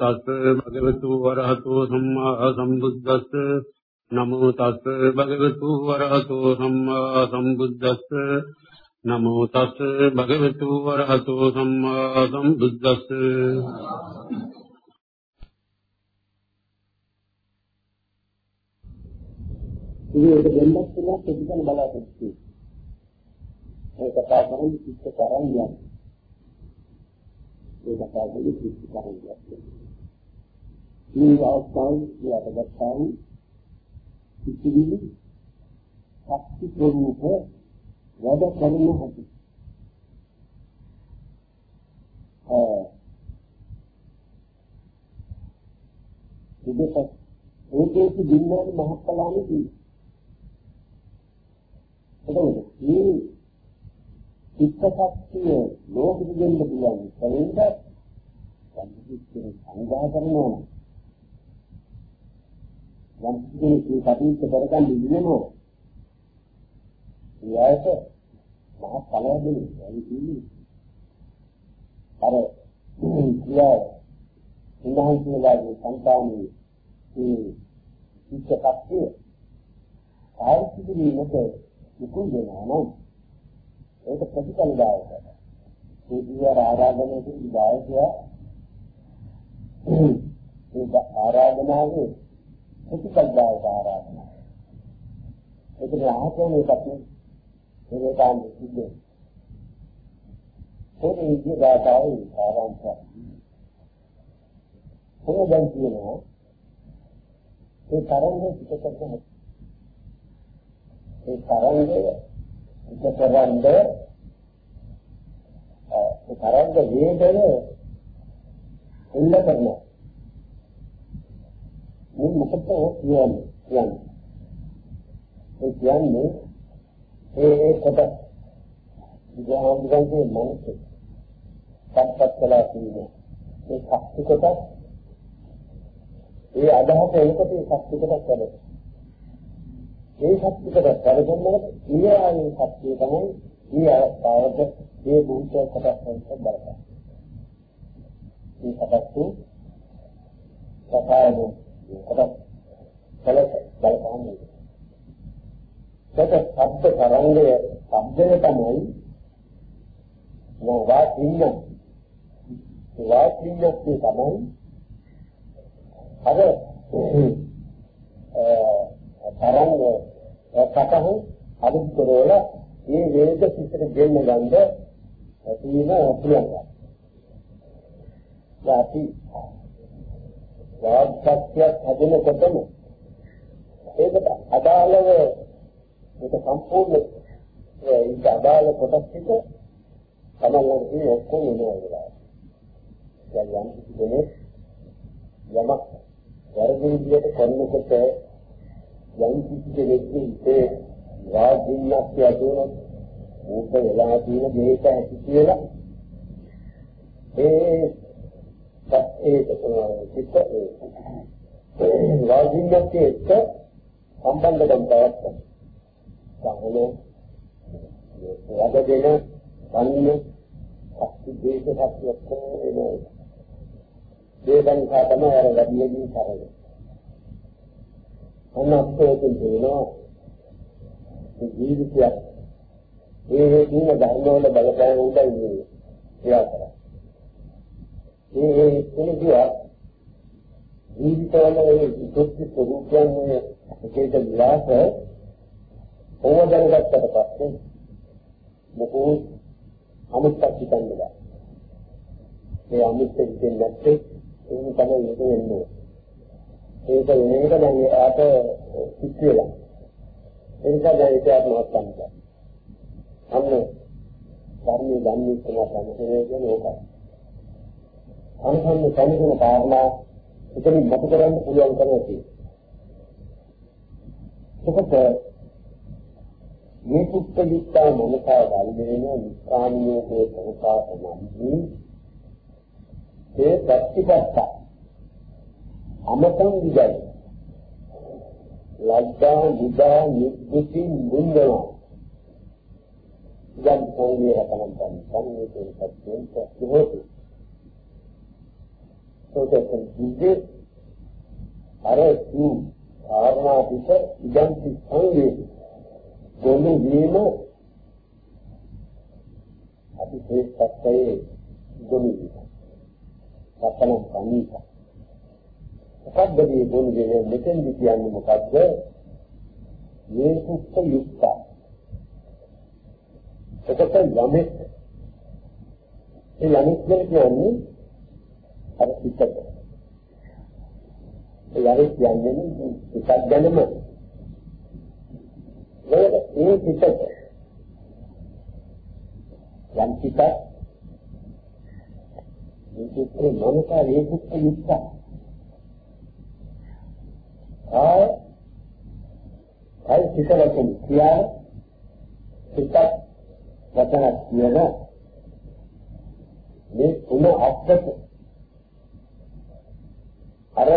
තස් භගවතු වරහතෝ සම්මා සම්බුද්දස්ස නමෝ තස් භගවතු වරහතෝ සම්මා සම්බුද්දස්ස නමෝ තස් භගවතු වරහතෝ සම්මා සම්බුද්දස්ස ඉතින් ඒක දෙන්නත් පුළුවන් ප්‍රතිඵල බලාපොරොත්තු වෙනවා. ඒක කතා කරන්නේ චිත්ත කරන්නේ. ඒක කතා කරන්නේ චිත්ත කරන්නේ. මේ අවස්ථාවේ යටගත්තාම සිතිවිලි ශක්ති ප්‍රරූප වැඩ කරන හැටි. ආ ඉතින් ඒකේ දින්නාන මහත්කලානේ තියෙනවා. එතකොට මේ චිත්තශක්තිය ලෝකෙ දෙන්න පුළුවන් කලින්ද සම්පූර්ණ සංග්‍රහ කරනවා යම් කිසි කටයුතු කරගන්න ඉන්නෝ ඊයත මහ ඵලයදී ඒ කියන්නේ අර කියා ඉන්හන්සේලාගේ සංකාමී මේ චිත්තශක්තිය ආර්ථික විමත මුකුල් වෙනවා නම් ඒක ප්‍රතිඵලදායකයි. ඒ විවර ආරාධනයේ තිබි දායකයා ඒක ආරාධනාවේ ප්‍රතිඵලදායක ආරාධනාව. ඒක ආහතෝනේ පැත්තේ ඒක තමයි සිද්ධ. ඒක ඉන්නේ දාතාවේ ආරාධනය. කොහොමද කියනවා ඒ තරංගයේ පිටකරන ඒ තරංගය එකතරන්ද ඒ තරංග වේගය එල්ල කරනවා මේ මොකද කියන්නේ? කියන්නේ. ඒ කියන්නේ ඒ ඒ කොට විද්‍යාවන්තයන්ගේ මනස සම්පත් කළා කියන්නේ. ඒ ශක්ති කොට ඒ අදහස එනකොට ඒ ශක්ති කොට කරනවා ඒ ශක්තියට පරිගන්නකොට ඊයාවේ ශක්තිය තමයි මේ අවස්ථාවට මේ භූතය කොටස් වලට බලපාන. මේ කොටස්තු සකායන කොටස් වලට බලපාන. ඒක ශබ්ද තරංගය ශබ්දය තමයි නෝවා ඉන්න. ඒවා ඉන්නේ තමයි අර තරංග සතහන් අලුත් කරවල මේ වේග සිතට ගෙන්න ගන්න තියෙන පුළුවන්. වාටි වාග්සත්‍යයක් හදනකොටම ඒකට අදාළව ඒක සම්පූර්ණ ඒක අදාළ කොටස් ටික තමන්ගේ තියෙන ඔක්කොම එනවා. දැන් යම් කිසි කෙනෙක් යමක් වැරදි විදිහට කරනකොට යම් කිසි කෙනෙක්ගේ හිතේ වාග්ින්නක් ඇතිවෙන ඕක වෙලා තියෙන දෙයක ඇති කියලා ඒ ඒ චිත්ත ඒ වාග්ින්නක් එක්ක සම්බන්ධකම් පවත්තා. සාහනේ වදගෙන කන්නේ අක්ති දේශ සත්‍යයක් කොහේනේ දේවං කා තමයි අර වැඩියෙන් කරන්නේ අනත්තයෙන් දෙනවා මේ ජීවිතයක් ඒ හේතුන ධර්ම වල බලපෑම උදා ඉන්නේ එයා කරා මේ ඒ කෙනෙකුවා ජීවිතවල ඒ දුක්ඛ ස්වરૂපයන් එකේක විලාස ඕවදරගත්තට පස්සේ මොකෝ අමුත්තක් හිතන්නේ ඒ අමුත්ත හිතෙන්නේ නැත්තේ ඒ තමයි ඒක වෙන්නේ ඒක වෙන එක දැන් එයාට පිට වෙලා. ඒ නිසා දැන් ඒක නවත්තන්න. අන්න ධර්මයේ ධර්මයේ කියලා සම්පූර්ණ කියන්නේ ඕකයි. අනුසන්න සම්පූර්ණ කාරණා එතනින් මත කරන්න පුළුවන් කරන්නේ ඒකත් මේ සුත්ත යුක්තා මනසා ධර්මේන නිස්සාමියෝ සංසා සමන්ති ඒ ප්‍රතිපත්ත අමතං විජය ලද්දා නිදා නිබ්බුති මුන්දනා යම් පොයේ රතනන් සංවේදයෙන් සත්‍යයෙන් ප්‍රතිහෝති. සෝතෙන් දිගේ අර කී කාරණා පිට ඉදන් සංවේදී ගොනු වීම අපි ශ්‍රේෂ්ඨත්වයේ ගොනු වීම. සතන සමීප. මොකක්ද මේ ගොනු වීම මෙතෙන්දි කියන්නේ මොකද්ද? මේ සුත්ත යුක්ත. එතකොට යමෙක් ඒ යමෙක් කියන්නේ අර සිතට. ඒ යමෙක් කියන්නේ සිතක් ගැනම. මේක ඒ පිටක. යම් පිටක්. මේකේ මනස ඒකුත් යුක්ත. ආය ආය පිටලකින් කියා පිටක් වචන කියන මේ තුන අත්දක අර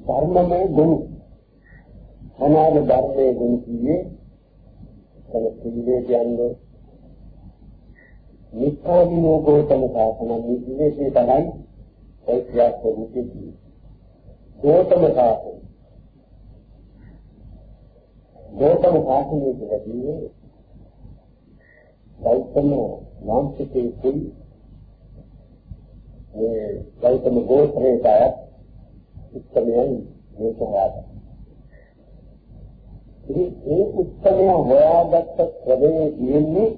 ධර්මමය ගුණ. අනාග ධර්මයේ ගුණ කියේ තම පිළිවේ කියන්නේ නිස්සාමිනෝ ගෝතම සාසන නිවිදේශේ තමයි ඒ ක්‍රියාත්මකදී ගෝතම සාසන ගෝතම සාසනයේ කියන්නේ ගෞතම වංශිකේ කුයි මේ ගෞතම ගෝත්‍රයට උත්තමයන් මේක හොයාගත්තා ඉතින් ඒ උත්තරය හොයාගත්ත ක්‍රමයේ තියෙන්නේ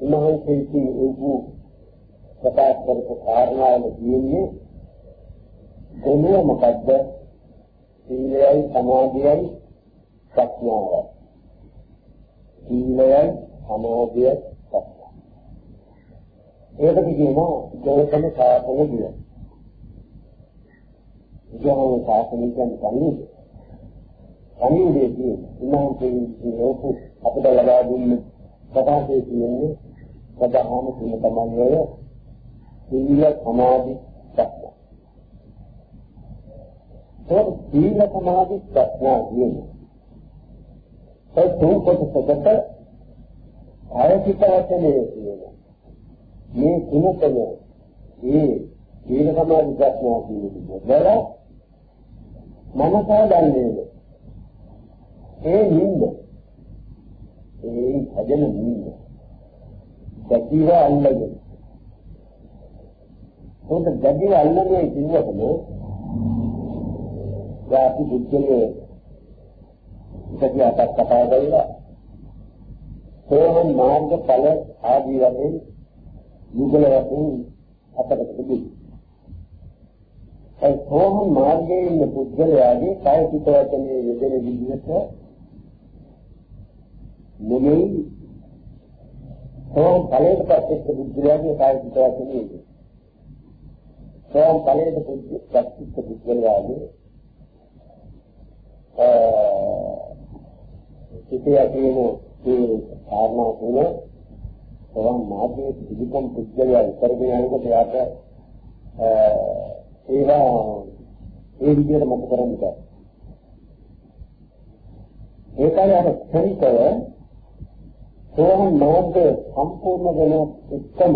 උන්වහන්සේගේ ඒ ප්‍රකාශ කරපු කාරණාවල තියෙන්නේ ගුණය මොකද්ද? සීලයයි සමාධියයි ප්‍රඥාවයි. සීලයයි සමාධියයි ප්‍රඥාව. ඒකට කියනවා ගෞතම සාසන කියලා. ගෞතම සාසන කියන්නේ අනිවාර්යයෙන් උන්වහන්සේ ලෝක අපිට ලබා දුන්න ප්‍රකාශයේ තියෙන්නේ ප්‍රධාන තුන තමයි ඔය සීල සමාධි ප්‍රඥා. ඒ සීල සමාධි ප්‍රඥා කියන්නේ ඒ තුන් කොටසකට ආයතික වචනේ කියනවා. මේ තුනකම ඒ සීල සමාධි ප්‍රඥා කියන්නේ බල මනසා දන්නේ ඒ නිින්ද. ඒ හදන නිින්ද. දැකිව අල්ලගෙන. උන්ට දැකිව අල්ලන්නේ කිව්වකම යාපි බුද්ධලේ ඉතින් අපත් කතා කරලා සෝහන් මාර්ග ඵල ආදී වශයෙන් යුගල වශයෙන් අපට තිබෙනවා ඒ සෝහන් මාර්ගයේ ඉන්න පුද්ගලයාගේ කාය චිත්ත වචනේ යෙදෙන විදිහට නෙමෙයි සෝම් ඵලයට පත්වෙච්ච බුද්ධයාගේ කාය පිටවන්නේ නෙමෙයි. සෝම් ඵලයට පත්වෙච්ච බුද්ධයාගේ අ සිතේ තියෙන මේ කාරණා තුන සෝම් මාර්ගයේ පිළිකම් බුද්ධයා ඉතරගෙන යනකොට යාට ඒවා ඒ විදිහට මත කරන්න බෑ. ඒකයි අර ක්ෂණිකව සෝහන් මාර්ගය සම්පූර්ණ වෙන උත්තම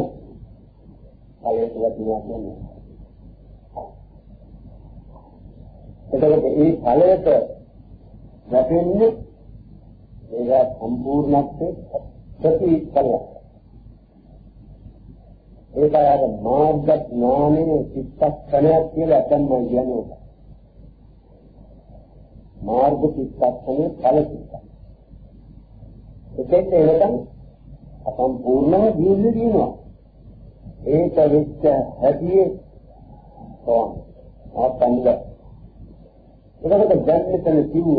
ආයතන කියන්නේ. එතකොට මේ ඵලයට වැටෙන්නේ ඒක සම්පූර්ණත්වයේ ප්‍රතිඵලයක්. ඒක අර මාර්ග ඥානයේ චිත්තක්ෂණයක් කියලා අතන්ම කියන්නේ. මාර්ග චිත්තක්ෂණේ ඵල චිත්තක්ෂණය. එතෙන් එනකම් අසම්පූර්ණව දියුණු දිනවා. ඒක වෙච්ච හැටියේ කොහොම ආපන්ද එතකොට දැන් මෙතන කිව්ව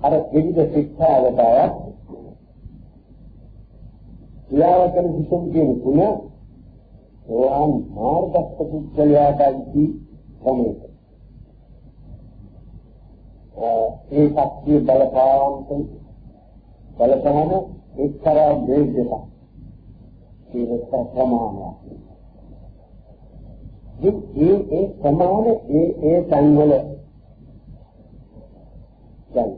අර විවිධ ශික්ෂාවට අයත් ක්‍රියාවකන හිතුම් කියන තුන සෝවාන් මාර්ගස්ත පුද්ගලයාට අයිති සමයක. ඒ ශක්තිය බලපාවන්ත බලපාන එක්තරා දෙයක්. ඒක ප්‍රමාණයක්. ඒ ඒ ප්‍රමාණ ඒ ඒ සංවල දැන්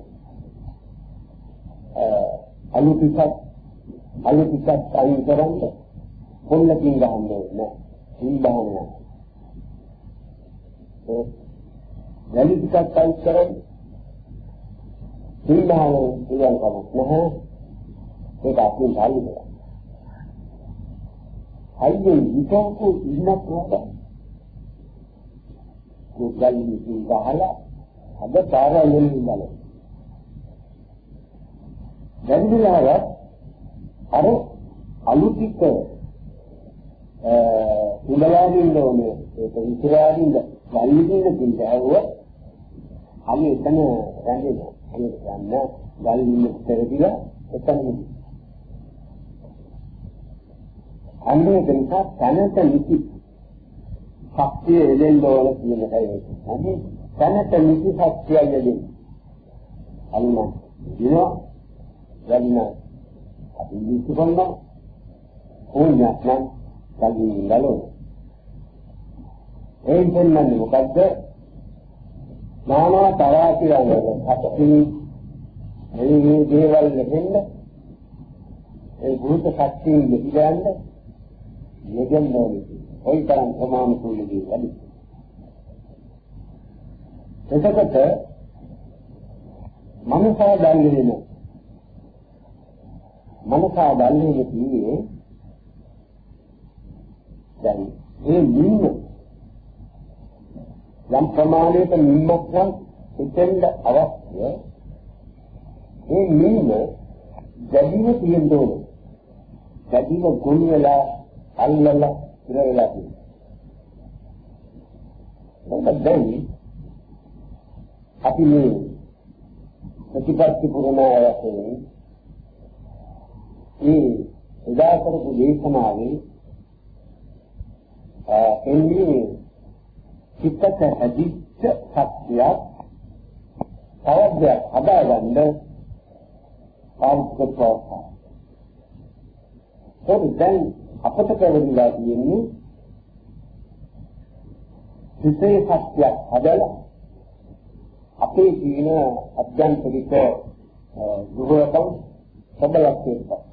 අලු ටිකක් අලු ටිකක් අයින් කරන්න පොල්ලකින් ගහන්නේ නැහැ. සිල්බහනයක්. ඒ වැලි ටිකක් අයින් කරන්න සිල්බහන පුළුවන් කමක් නැහැ. ඒක අපින් සාලි කරා. අයියේ විකල්ප ඉන්නක් නෑ. කුගල්ලි ගහලා අද පාරවල් ඉඳලා. දැන්දිලාවත් අර අලුතික අ ඉඳලාදින්න ඕනේ ඒක විතරාදින්න ගල්ලින්න තින්දාව අපි එතන රැඳෙනවා. ඒක ගන්න ගල්ලින්න පෙරදිලා එතන අන්නේ නිසා තනත නිති ශක්තිය එදෙන්න ඕන කියන එකයි. අනේ තනත නිති ශක්තිය යදින්. අන්න දිනවා යන්න අපි විශ්ු කරනවා ඕනයක් නම් කලින් ගලෝ. ඒ දෙන්නන්නේ මොකද්ද? නානා තරා කියන්නේ ශක්ති මේ දේවල් නෙන්න ඒ භූත ශක්තිය ඉඳගන්න යෙදෙන්න ඕනේ. කොයි තරම් ප්‍රමාණ කුලදී වැඩි. එතකොට මනසා දැල්ලෙන මනසා දැල්ලෙන කියේ දැන් මේ නිම්ම යම් ප්‍රමාණයක නිම්මක් නම් හිතෙන්ද අවශ්‍ය ඒ නිම්ම දැඩිව තියෙන්න ඕනේ. දැඩිව ගොනු වෙලා අල්ලලා ඉර වෙලා තියෙනවා. මොකද දැන් අපි මේ ප්‍රතිපත්ති පුරණාවයෙන් මේ උදා කරපු දේශනාවේ එන්නේ චිත්තක අදිච්ච සත්‍යයක් තවදයක් හදාගන්න පාරිච්ඡේද ප්‍රෝත්සාහ. ඒක දැන් අපට පැවරිලා තියෙන්නේ සිතේ සත්‍යයක් හදලා අපේ ජීන අධ්‍යාත්මික දුරකම් සබලක් වෙනවා.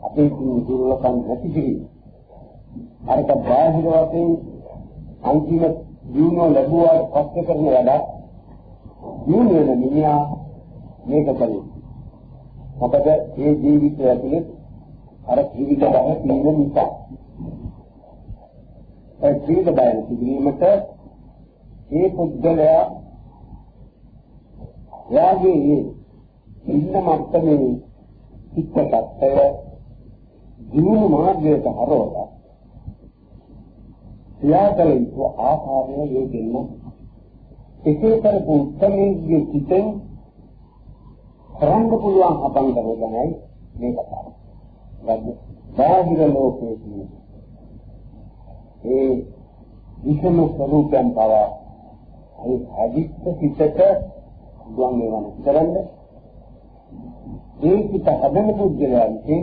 අපේ ජීන දුරකම් නැති කිරීම. අරක බාහිර වශයෙන් අන්තිම ජීවන ලැබුවාට පස්සේ කරන වැඩ ජීවන වෙන මිනිහා මේක කරේ. මොකද ඒ ජීවිතය ඇතුලේ අර ජීවිත බව තියෙන නිසා. ඒ ජීවිත බව තිබීමට ඒ පුද්ගලයා යාගේ ඉන්න මට්ටමේ චිත්තකත්ය ජීවන මාර්ගයට හරවලා ක්‍රියාකල යුතු ආකාරය යෙදෙන්න එසේ කරපු උත්තරයේ සිටෙන් කරන්න පුළුවන් අපන් කරගනයි මේ කතාව. බාහිර ලෝකයේ ඒ විෂම ස්වરૂපයන් බව ඒ අදිත්ත සිතට ගුවන් වේවන කරන්නේ ඒ සිත හදන පුද්ගලයා විසින්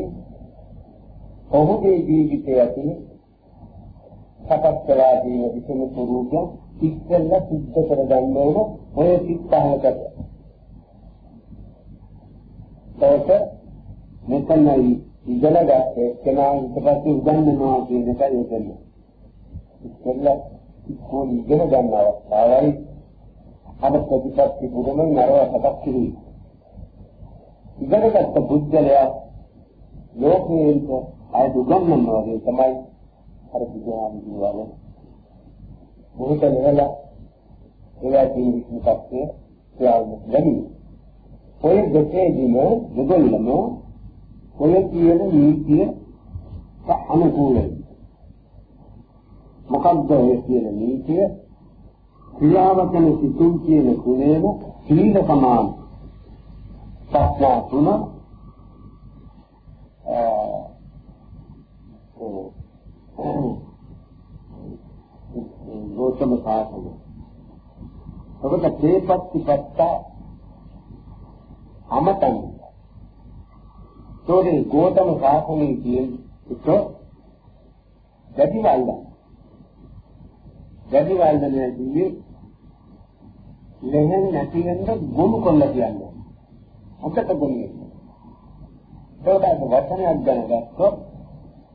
ඔහුගේ ජීවිතය ඇතුළේ සකස් කළා කියන විෂම ස්වરૂපය ඉස්සෙල්ලා සිද්ධ කරගන්න ඕන ඔය සිත් පහකට. ඒක මෙතනයි ඉගෙන ගත්තේ කෙනා ඊට පස්සේ උගන්වනවා කියන එකයි එතන. ඉස්සෙල්ලා ඉස්කෝලේ ඉගෙන ගන්න අවස්ථාවයි අද ප්‍රතිපත්ති පුරමෙන් නරව සකස් කිරීම. ඉගෙනගත්ත බුද්ධලයා ලෝකේට ආය උගන්වනවා වගේ තමයි අර බුදුහාම කියවල. මොහොත නෙවලා ඒවා කියන විශ්මකත්වය ප්‍රයෝග ලැබී. ඔය දෙකේදීම දෙගොල්ලම ඔය කියන නීතිය අනුකූලයි. මොකක්ද ඔය කියන නීතිය? ක්‍රියාවචන සිතුම් කියන කුණේම සීල සමාන ප්‍රඥා තුන ගෞතම සාසනය. ඔබට තේපත්තිපත්ත අමතන්. තෝරේ ගෞතම සාසනයේ කියන එක වැඩි වල්ද. වැඩි වල්ද නෙවෙයි ලෙහෙන් නැති වෙන්න ගොනු කොල්ල කියන්නේ. මොකට ගොන්නේ? ඒකට වචනයක් දැනගත්තොත්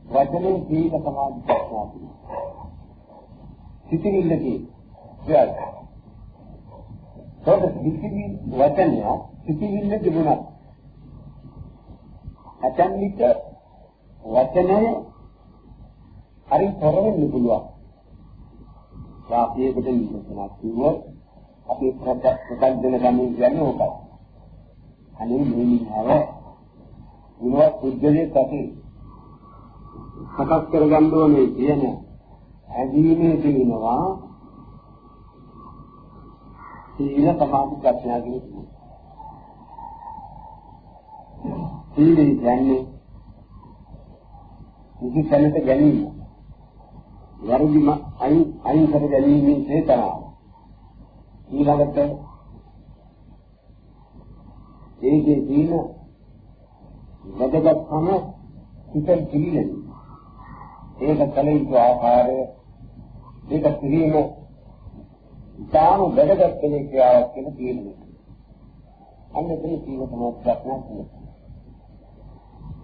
වචනේ සීල සමාධි ප්‍රඥා තියෙනවා. සිතිවිල්ලකේ ප්‍රයල්. ඒකට සිතිවිලි වචනය සිතිවිල්ල තිබුණා. ඇතන් විට වචනය හරි තොරවෙන්න පුළුවන්. වාක්‍යයකට නිකුත්නක් කිව්වොත් අපි ප්‍රකල්පන ගමන් කියන්නේ ඕකයි. අනේ මේ මිනිහව විනෝද පුද්ගලයේ කටේ සකස් කරගන්න ඕනේ කියන ඇදීමේ තියෙනවා සීල සමාධි ප්‍රඥා කියන සීලය කියන්නේ නිසි තැනට ගැනීම. වර්ධිම අයින් අයින් කර ගැනීමේ චේතනාව. ඊළඟට ඒකේ තියෙන වැදගත්කම හිතෙන් පිළිගන්න. ඒක කල යුතු ආකාරය ඒක පිළිම ඉතාම වැදගත් කෙනෙක් ක්‍රියාවක් කියලා තියෙනවා. අන්න එතන සීල තමයි ප්‍රශ්නයක් තියෙනවා.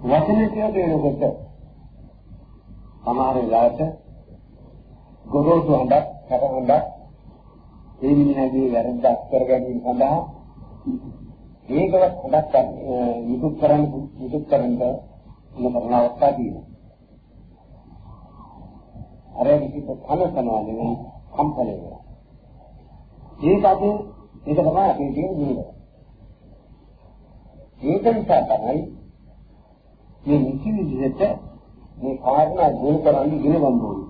වචන කියලා දෙනකොට සමහර වෙලාවට ගොරෝසු හඬක්, කට හඬක් ඒ මිනිහගේ වැරද්දක් කර ගැනීම සඳහා ඒකවත් හොදක් යුතුය කරන්න යුතුය කරන්න මොන කරන අවස්ථා තියෙනවා. අර කිසිත් කන සමානේ කම්පණය වෙනවා. ඒක අපි ඒක තමයි අපේ තියෙන දුර. ඒක නිසා තමයි මේ නිසි විදිහට මේ කාරණා ගොනු කරන්නේ ඉගෙන ගන්න ඕනේ.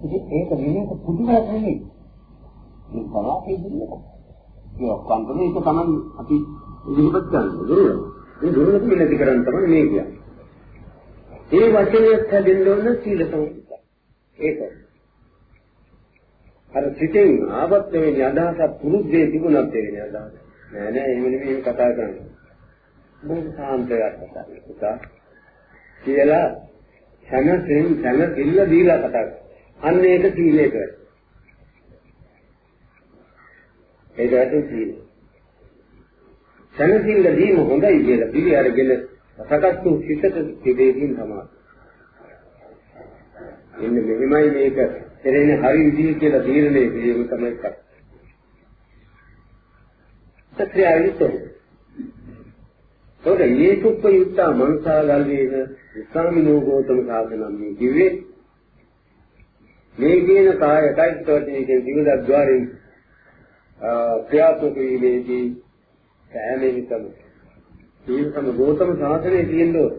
ඉතින් ඒක විනීත පුදුමයක් නෙවෙයි. මේ තමයි කියන්නේ. ඒ ඔක්කොම මේක තමයි අපි ඉදිරිපත් කරන්නේ. මේ දුරලක මෙලෙදි කරන් තමයි මේ කියන්නේ. ඒ වචනයක් හැදෙන්න ඕන සීල සමාධි. ඒක. අර සිතෙන් ආවත් වෙන්නේ අදහසක් පුරුද්දේ තිබුණත් වෙන්නේ අදහස. නෑ නෑ එහෙම නෙමෙයි කතා කරන්නේ. බොහොම සාන්තයක් කතා කරනවා. කියලා හැමතෙන් හැම දෙල්ල දීලා කතා කරනවා. අන්න ඒක සීලයක. ඒක ඇතුළු සීල. සනසිල්ල දීම හොඳයි කියලා පිළි අරගෙන සකස් වූ සිතට තිබෙකින් තමයි. එන්න මෙහෙමයි මේක එරෙන්නේ හරි විදිහ කියලා තීරණය කිරීම තමයි කරන්නේ. සත්‍යයයිතෝ. තොර යේසුප්ප යුත්තා මනසාගල්වේන ඉස්ලාමිනෝ ගෝතම සාධනම් මේ කිව්වේ මේ කියන කාය කයිත්වයේ කියන විවිධ ద్వාරෙන් ක්‍රියාත්මක වීමේදී සෑමෙනිකම සීල සම ගෞතම සාසනයේ තියෙනවා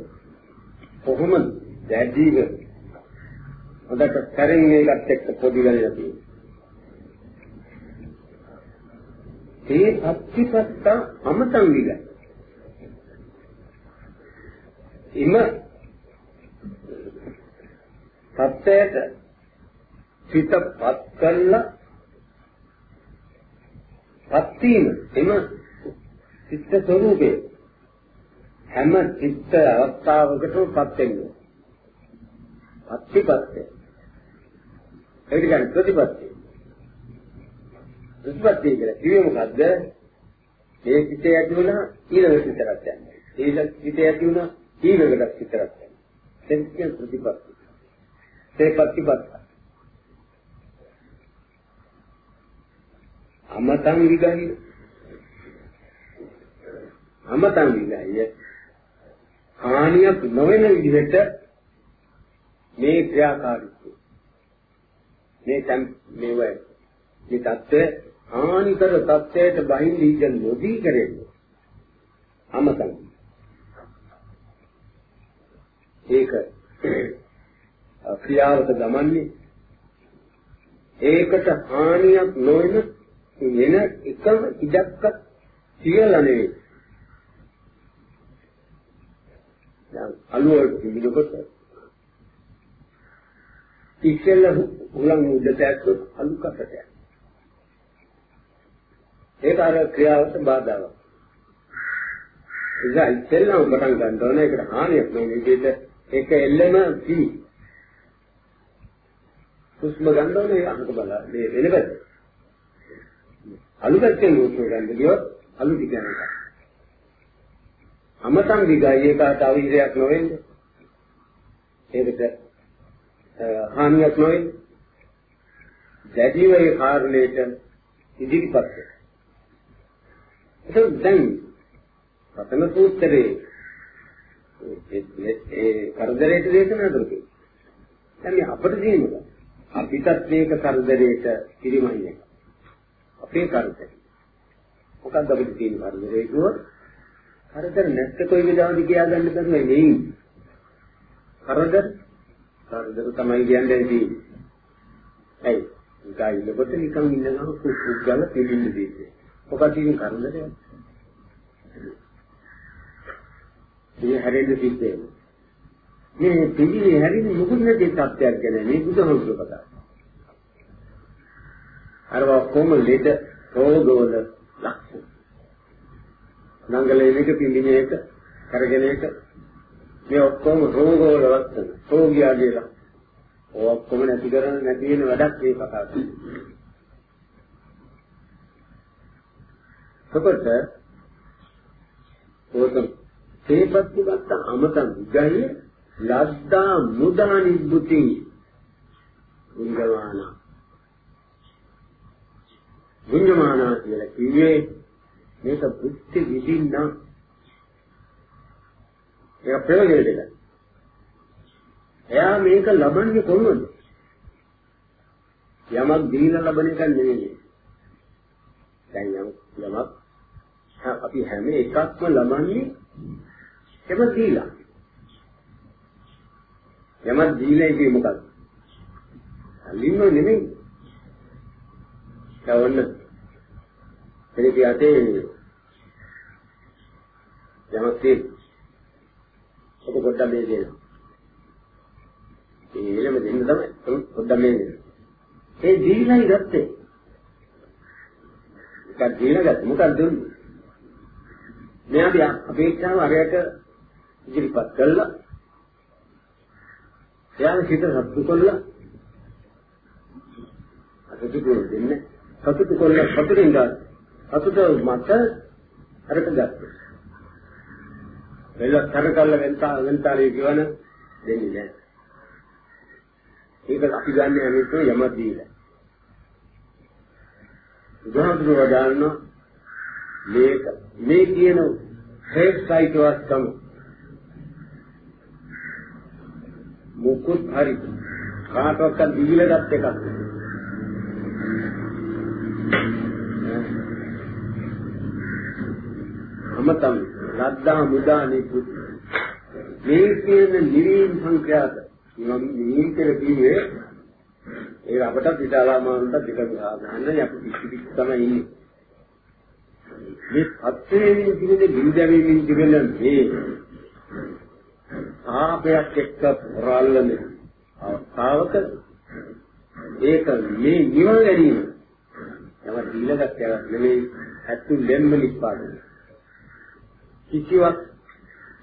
කොහොමද දැඩිව හොඳට කරෙන් මේකත් එක්ක පොඩි වෙලා තියෙනවා. ඒ අත්‍යපත්ත අමතං විගයි ඉම සත්‍යයට සිතපත් කළා පත් වීම එම චිත්ත ස්වરૂපේ හැම චිත්ත අවස්ථාවකටම පත් වෙනවා. අත්‍යපත්‍ය. ඒක කියන්නේ ප්‍රතිපත්ති. ප්‍රතිපත්ති කියලා කිව්වේ මොකද්ද? මේ චිතය ඇති වුණා ඊළඟ චිතයක් යනවා. ඊළඟ චිතය ඇති වුණා ඊළඟට චිතයක් යනවා. ඒක කියන්නේ ප්‍රතිපත්ති. ඒ ප්‍රතිපත්ති අමතං විගහිය අමතං විගහිය හානියක් නොවන විදිහට මේ ක්‍රියාකාරීත්වය මේ තම් මේව මේ தත්ත්වය හානිකර தත්ත්වයට බහින් දීගෙන නොදී කරන්නේ අමතං ඒක ක්‍රියාවට ගමන්නේ ඒකට හානියක් නොවන වෙන එකම ඉඩක්වත් කියලා නෙවෙයි. දැන් අලු වල පිළිගොත ඉස්සෙල්ල උලන් උඩට ඇත්තොත් අලු කටට ඒක අර ක්‍රියාවට බාධාවක්. ඉතින් ඉස්සෙල්ලම පටන් ගන්න ඕනේ ඒකට හානියක් නෙවෙයි විදිහට ඒක එල්ලෙම සී. හුස්ම ගන්න ඕනේ අහක බලලා මේ වෙනකද. අලු පැත්තෙන් හුස්ම ගන්න ගියොත් අලු ටික යනවා. අමතන් දිගයි ඒකට අවිහිරයක් නොවෙන්නේ. ඒකට හානියක් නොවෙන්නේ. දැඩිව ඒ කාරණේට ඉදිරිපත් වෙනවා. ඒක දැන් පතන සූත්‍රයේ ඒ කරදරයට දේශනා කරන්නේ. දැන් මේ අපිට තියෙනද අපිටත් මේක කරදරයට පිරිමන්නේ. අපේ කරදරේ. මොකක්ද අපිට තියෙන කරදරේ කිව්වොත් කරදර නැත්te කොයි විදිහවද කියා ගන්න බැරුව නෙයි. කරදර කරදර තමයි කියන්නේ තියෙන්නේ. ඇයි? ගායිලකට නිකන් ඉන්නකම කුක් කුක් ගාලා පිළිඳින්නේ දෙන්නේ. මොකක්ද ඉතින් කරදරයක්? මේ හැරෙන්න සිද්ධ වෙනවා. මේ පිළිලේ හැරෙන්නේ මොකද නැති තත්ත්වයක් ගැන මේ බුදුහමෝ කතා. අරව කොම ලෙඩ රෝගවල ලක්ෂණ. නංගලේ එක පිළිමේ එක කරගෙන එක මේ ඔක්කොම රෝගවල ලක්ෂණ. රෝගියාගේ ලක්ෂණ. ඔක්කොම නැති කරන නැති වෙන වැඩක් මේ කතා කරන්නේ. එතකොට ඕකම තේපත්ති ගත්ත අමතන් ගහිය ලද්දා මුදා නිබ්බුති ගුණවාන ගුණමාන කියලා කිව්වේ මේක බුද්ධි විදින්න ඒක ප්‍රයෝජන දෙක. එයා මේක ලබන්නේ කොහොමද? යමක් දීලා ලබන එක නෙවෙයි. දැන් යමක් අපි හැම එකක්ම ලබන්නේ එම දීලා. යමක් දීලා ඉතින් මොකක්ද? අලින්ම නෙමෙයි. කවන්න. එනිදී අතේ යමක් තියෙන. ඔක පොඩ්ඩක් මේ දෙන්න. ඒ ඊළම දෙන්න තමයි පොඩ්ඩක් මේ දෙන්න. ඒ දීලායි ගත්තේ. මොකක්ද දීලා ගත්තේ? මොකක්ද දුන්නේ? මෙයාගේ අපේක්ෂාව අරයට ඉදිරිපත් කළා. එයාගේ සිත සතුටු කළා. සතුටු දෙන්නේ. සතුටු කළා සතුටින් ගන්න. සතුට මත අරට ගත්තා. වෙල කරකල්ල වෙන්තා වෙන්තාලේ කියවන දෙන්නේ නැහැ. ඒක අපි ගන්න හැමෙත් යම දීලා. බුදුහාමුදුරුවෝ දාන්න මේක මේ කියන ශ්‍රේෂ්ඨයිකවත්කම මුකුත් හරි කාටවත් දීලා ගත් එකක් අමතම් ලද්දා මුදා නිපුත්. මේ කියන නිවීම සංඛ්‍යාත. නිවීම කියලා කිව්වේ ඒක අපට විදාලාමාන්ට දෙක ගන්න අපි පිස්සු පිස්සු තමයි ඉන්නේ. මේ පත්‍රයෙන් තිබෙන බින්දවීමින් තිබෙන මේ ආපයක් එක්ක පොරල්ලන අවස්ථාවක. ඒක මේ නිවන ගැනීම. යම දීලගත් එකක් නෙමෙයි ඇත්තු දෙන්න නිපාත. කිසිවක්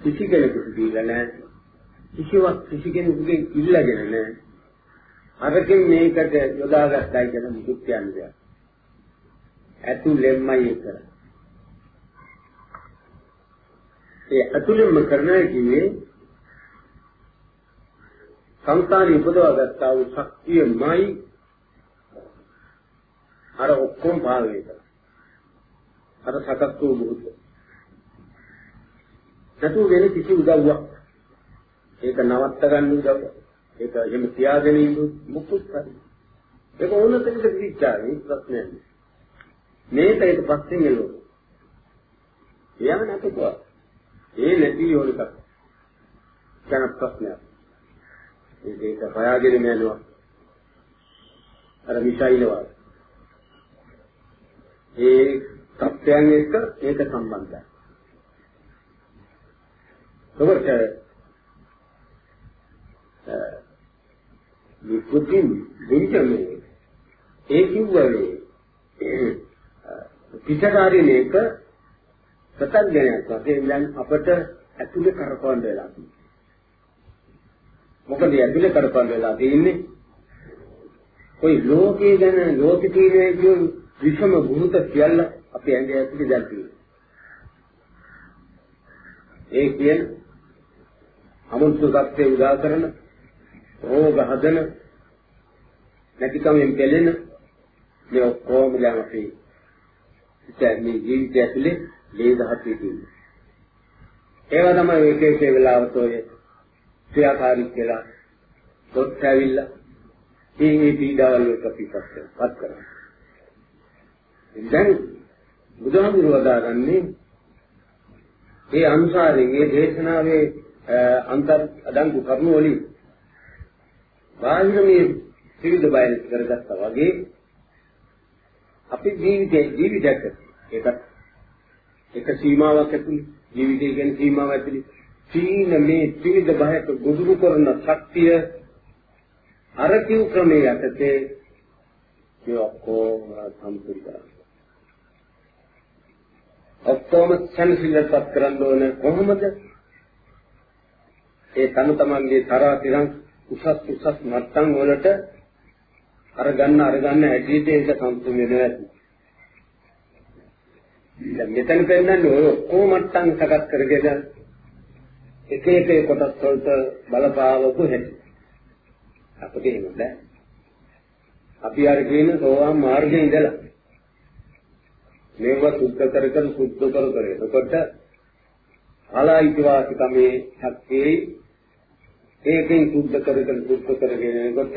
කිසි කෙනෙකුට දීලා නැහැ කිසිවක් කිසි කෙනෙකුගෙන් ඉල්ලගෙන නැහැ අරකින් මේකට යොදාගත්තයි කියන මුකුත් කියන්නේ ඇතු ලෙම්මයි එක ඒ අතුලින්ම කරනවා කිව්වේ සංස්කාරي උපදවා ගත්තා වූ ශක්තියමයි අර ඔක්කොම පාලනය කරන්නේ. අර සකස් වූ මොහොත. නැතු වෙන කිසි උදව්වක්. ඒක නවත්ත ගන්න උදව්ව. ඒක එහෙම තියාගෙන ඉන්න මුකුත් කරන්නේ. ඒක ඕනතෙක පිටිච්චාවේ ප්‍රශ්නයක්. මේක ඊට පස්සේ නෙලෝ. එයාම නැතුව ඒ නැති යෝනිකක්. ගැන ප්‍රශ්නයක්. ඒක හොයාගෙන යනවා. අර මිසයිල වගේ. ඒ තත්ත්වයන් එක්ක ඒක සම්බන්ධයි. ඔබට මේ කුකින් දෙන්නේ ඒ කිව්වනේ පිටකාරිනේක සතඥයක් වශයෙන් දැන් අපට ඇතුලේ කරකවන්න වෙලා තියෙනවා. මොකද ඇතුලේ කරකවන්න වෙලා තියෙන්නේ ওই ලෝකේ ගැන ලෝකේ තියෙන කියන විෂම භූත සියල්ල අපේ ඇඟ ඇතුලේ දැන් තියෙනවා. ඒ කියන්නේ අමුතු සත්‍ය උදා කරන රෝග හදන නැතිකමෙන් පෙළෙන මේ ඔක්කොම දැන් අපේ ඉතින් මේ ජීවිතය ඇතුලේ ලේ දහතිය තියෙනවා. ඒවා තමයි එක එක වෙලාවට ඔය ක්‍රියාකාරී කියලා පොත් ඇවිල්ලා මේ මේ පීඩාවල් එක පිටපත් කරනවා. දැන් බුදුහාමුදුරුවෝ දාගන්නේ ඒ අනුසාරයෙන් මේ දේශනාවේ අන්තර් අඩංගු කරුණු වලින් බාහිර මේ ත්‍රිවිධ බයල් කරගත්තා වගේ අපි ජීවිතේ ජීවිතයක් ඒකත් එක සීමාවක් ඇතුළේ. ජීවිතය කියන්නේ සීමාවක් ඇතුළේ. සීන මේ ත්‍රිවිධ බයට ගොදුරු කරන ශක්තිය අර කිව් ක්‍රමයේ යටතේ මේ ඔක්කොම සම්පූර්ණ ඔක්කොම සංසිල්ලපත් කරන්න ඕන කොහොමද? ඒ තම තමන්ගේ තරහ තිරන් උසස් උසස් මට්ටම් වලට අර ගන්න අර ගන්න හැටියට ඒක සම්පූර්ණ වෙන්නේ නැති. දැන් මෙතන පෙන්නන්නේ ඔය ඔක්කොම මට්ටම් සකස් කරගෙන එක එක කොටස් වලට බලපාවපු හැටි. අපිට එහෙම බෑ. අපි අර කියන සෝවාන් මාර්ගයේ ඉඳලා මේව සුද්ධ කර කර සුද්ධ කර කර එතකොට ආලායිතිවාසිකමේ ශක්තියේ ඒකෙන් සුද්ධ කර කර සුද්ධ කරගෙන එනකොට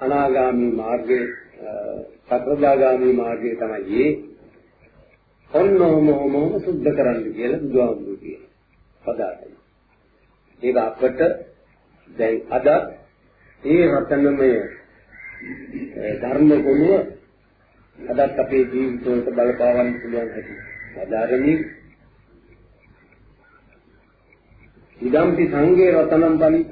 අනාගාමී මාර්ගයේ සතරදාගාමී මාර්ගයේ තමයි ඒ ඔන්නෝම මොම සුද්ධ කරන්න කියලා බුදුහාමුදුරුවෝ කියනවා පදාතයි ඒක අපට දැන් අද ඒ රතනමය ධර්ම ගුණය අදත් අපේ ජීවිතවලට බලපාවන්න පුළුවන් හැටි. සාධාරණී ඉදම්පි සංගේ රතනම් බලිත.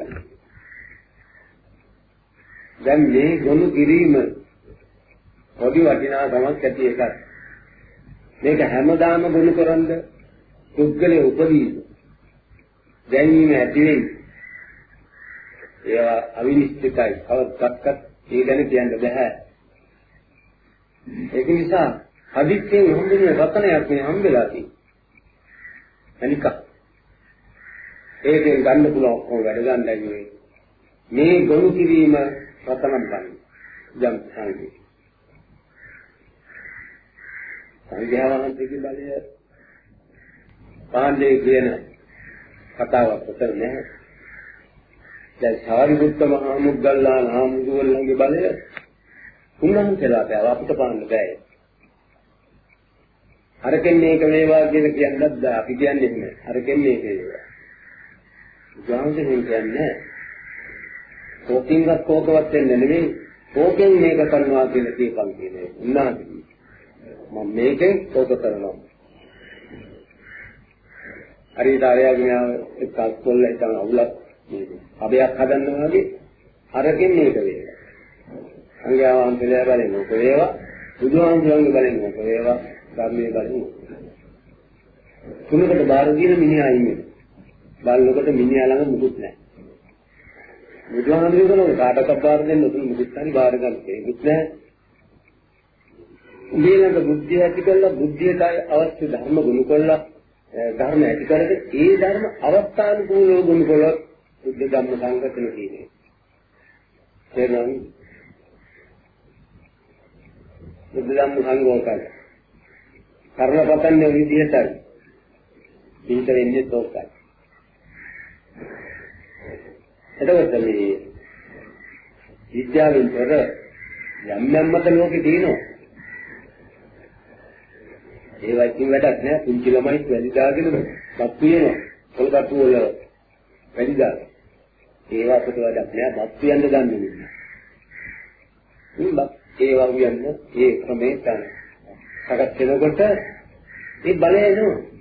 දැන් මේ ගොනු කිරීම පොඩි වටිනාකමක් ඇති එකක්. මේක හැමදාම ගොනු කරන්ද පුද්ගලයේ උපදීන. දැනීම ඇති වෙයි. ඒවා අවිනිශ්චිතයි. කවදාවත් ඒ ගැන කියන්න බෑ. ඒක නිසා හදිස්සියෙන් හම්බෙන රතනයක් මේ හම්බෙලා තියෙන්නේ. අනික ඒකෙන් ගන්න පුළුවන් ඔක්කොම වැඩ ගන්න ලැබුවේ. මේ ගොනු කිරීම රතනම් ගන්න. ජම් සංකේ. සංඝයාවහන්සේගේ බලය පාණ්ඩේ කියන කතාවක් උතර නැහැ. දැන් සාරිපුත්ත මහා මුග්ගල්ලා නාමුදුවල්ලන්ගේ බලය උන්වහන්සේලා බෑ අපිට පාන්න බෑ. අරකින් මේක වේවා කියලා කියන්නත් බෑ. අපි කියන්නේ එහෙම. අරකින් මේක වේවා. උදාහරණයක් කියන්නේ කෝකින්වත් කෝකවත් වෙන්නේ නෙමෙයි. කෝකෙන් මේක කරනවා කියලා කියපන් කියන්නේ. උන්වහන්සේ. මම මේකෙන් කෝක කරනවා. හරියට ආරයාගෙන එක්ක කොල්ල හිටන් අවුලක් අබයක් හදන්නවා වගේ අරකින් මේක වේවා. සංඝයාවන්තලයා බලෙන් මොක වේවා බුදුහාමුදුරන්ගේ බලෙන් මොක වේවා ධර්මයේ බලෙන් තුනකට බාර දීන මිනිහා ඉන්නේ බලනකොට මිනිහා ළඟ මුකුත් නැහැ බුදුහාමුදුරුවෝ කාටවත් බාර දෙන්න උතුම් මුකුත් හරි බාර ගන්න ඒකුත් නැහැ ඊළඟ බුද්ධිය ඇති කළා බුද්ධියට අවශ්‍ය ධර්ම ගුණ කළා ධර්ම ඇති කරගෙන ඒ ධර්ම අවස්ථානුකූලව ගුණ කළොත් බුද්ධ ධම්ම සංගතන කියන්නේ එනම් බුදුදහම සංගෝකයි. කර්ණ පතන්නේ විදිහටයි. පිට වෙන්නේ තෝකයි. එතකොට මේ විද්‍යාවෙන් පෙර යම් යම් මත ලෝකේ තියෙනවා. ඒ වයිකින් වැඩක් නෑ පුංචි ළමයි වැඩි දාගෙන බත් පියනවා. පොල්කට්ටු වල වැඩි දාගෙන. ඒවා අපිට වැඩක් නෑ බත් පියන්න දන්නේ නෑ. ඒ වගේම ඒ ක්‍රමේ තමයි. සකස් වෙනකොට ඒ බලය එනවා.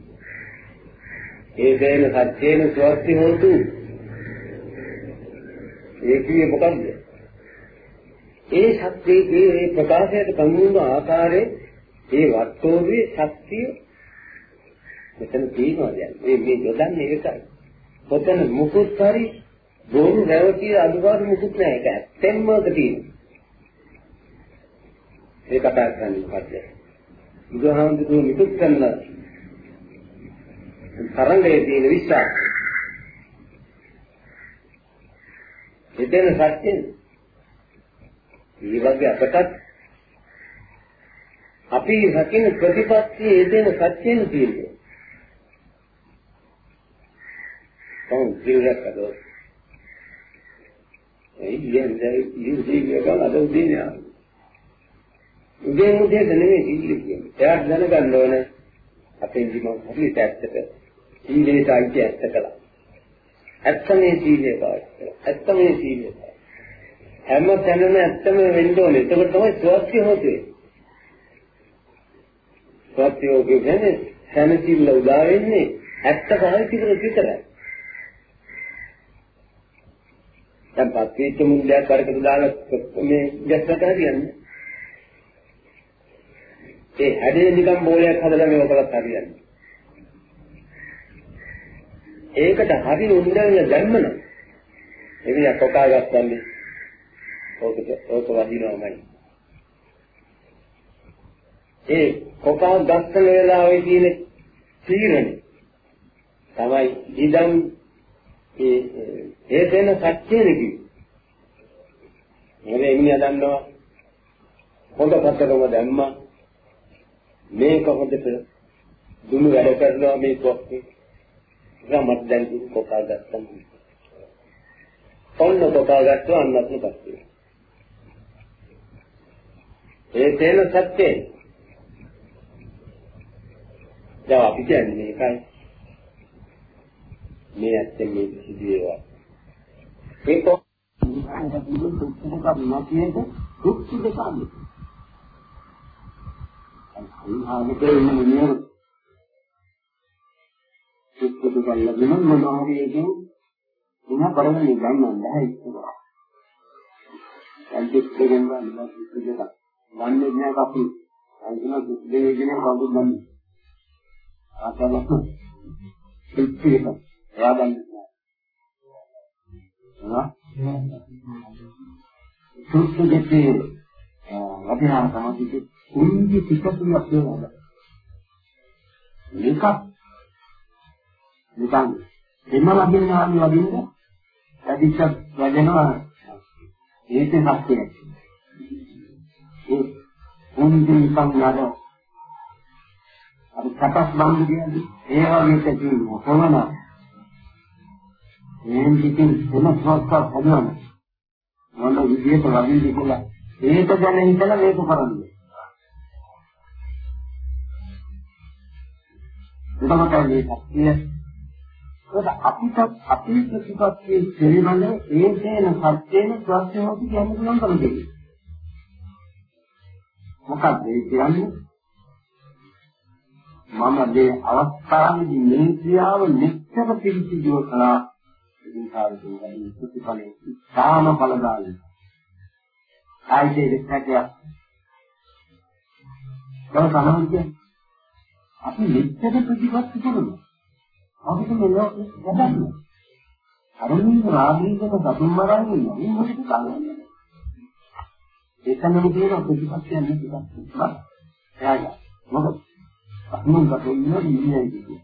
ඒ දේන සත්‍යේන ස්වස්ති හොතු. ඒ කියේ මොකද්ද? ඒ ශක්තියේ ඒ ප්‍රකාශයට කමුණු ආකාරයේ ඒ වස්තෝවේ ශක්තිය මෙතන තියෙනවා දැන්. මේ මේ යොදන්නේ ඒකයි. පොතන මුකුත් හරි බොරු රැවටි අදුපාඩු මුකුත් නැහැ. ඒක ඇත්තෙන්ම තියෙනවා. ඒ කතා කරන්නේ මොකද්ද? බුදුහාමුදුරුවෝ නිකුත් කරන තරංගයේ තියෙන විශ්වාසය. එතන සත්‍යද? මේ වගේ අපටත් අපි රකින්න ප්‍රතිපත්තිය එතන සත්‍යෙම තියෙනවා. කොහොමද ජීවිතය කරන්නේ? ඒ කියන්නේ ඉන්නේ ගාන අද උදේ නේ. උදේ උදේට නෙමෙයි සිල්ලි කියන්නේ. එයාට දැනගන්න ඕනේ අපේ ජීවන හරියට ඇත්තට සීලේට අයිති ඇත්ත කළා. ඇත්තමේ සීලේ පාවිච්චි කළා. ඇත්තමේ සීලේ හැම තැනම ඇත්තම වෙන්න ඕනේ. එතකොට තමයි ස්වස්ති හොතේ. ස්වස්ති හොතේ කියන්නේ සැනසෙල්ල උදා වෙන්නේ ඇත්ත පාවිච්චි කරලා විතරයි. දැන් පත්‍විච්ච මුල්ලයක් කරකට දාලා මේ ගැස්සට හරියන්නේ. ඒ හැඩේ නිකන් බෝලයක් හදලා මේක කළත් හරියන්නේ. ඒකට හරි උන්දරය දැම්මන. එවිට කොකා ගත්තන්නේ. ඕකට ඕක වදිනවමයි. ඒ කොකා ගත්ත වෙලාවේ තියෙන තීරණ තමයි ඉදම් ඒ ඒ දෙන සත්‍යෙදි. මේ එන්නේ දන්නවා. හොඳ පතරම දැම්මා මේක හොඳට දුනු වැඩ කරනවා මේ කොක්කේ. ගමත් දැන් කොකා ගත්තම. ඔන්න කොකා ගත්තා අන්නත් පස්සේ. ඒ තේන සත්‍යයි. දැන් අපි කියන්නේ මේකයි. මේ ඇත්තෙන් මේ සිදුවේවා. ඒක අන්තිමට දුක් දුක නැතිවෙද දුක් දුක සම්පූර්ණ සංහාරකේ ඉන්න මිනිහම සුද්ධ බලගෙන මොනවා හරි එකෙන් මොනවා කරන්නේ ගන්නන්න බෑ ඉස්සරහ. සංකේත දෙකෙන් ගන්න ඉස්සරහ. ගන්නේ නැහැ අපි. අන්තිම දුක් දෙකෙන් කවුරුත් ගන්නේ. ආතලක ඉස්සරහ. එයා ගන්නේ නැහැ. සුද්ධ දෙකේ වටිනා තමයි කුංජි පිටුයක් වෙනවා. මේක නිකන් දෙම වදිනවා වදින්න වැඩිච්ච වැඩෙනවා ඒකේ හස්තිය. ඒ කුංජි නිකන් නඩ අර සකස් බඳු කියන්නේ ඒ වගේ තියෙනවා කොහොමද? එම් පිටින් වෙන සෝස්ක හදනවා. මොන විදියට වදින්න කියලා ඒක ගැන හිතලා මේක කරන්නේ. එතකොට මේ සත්‍ය ඒක අපිට අපේ ප්‍රතිපත්තියේ පිළිබඳ ඒ තේන සත්‍යේන ප්‍රත්‍යෝගි කියන්න පුළුවන් කම දෙයක්. මොකක්ද ඒ කියන්නේ? මම මේ අවස්ථාවේදී මේ ක්‍රියාව මෙච්චර පිළිසිදුව කළා. ඉතින් කාර්යයෙන් ප්‍රතිඵලයේ සාම ඵලදායි. ආයිතේ දෙකක්. ඒක තමයි අපි මෙච්චර ප්‍රතිපත්ති කරනවා. අපිට මෙලෝ යදන්න. අරමින් රාගීකම සතුන් මරන්නේ නෙමෙයි මොකද කරන්නේ. ඒකනම් කියන ප්‍රතිපත්තිය නෙමෙයි. එයාග. මොකද? අනුන් ගතේ ඉන්නේ කියන්නේ.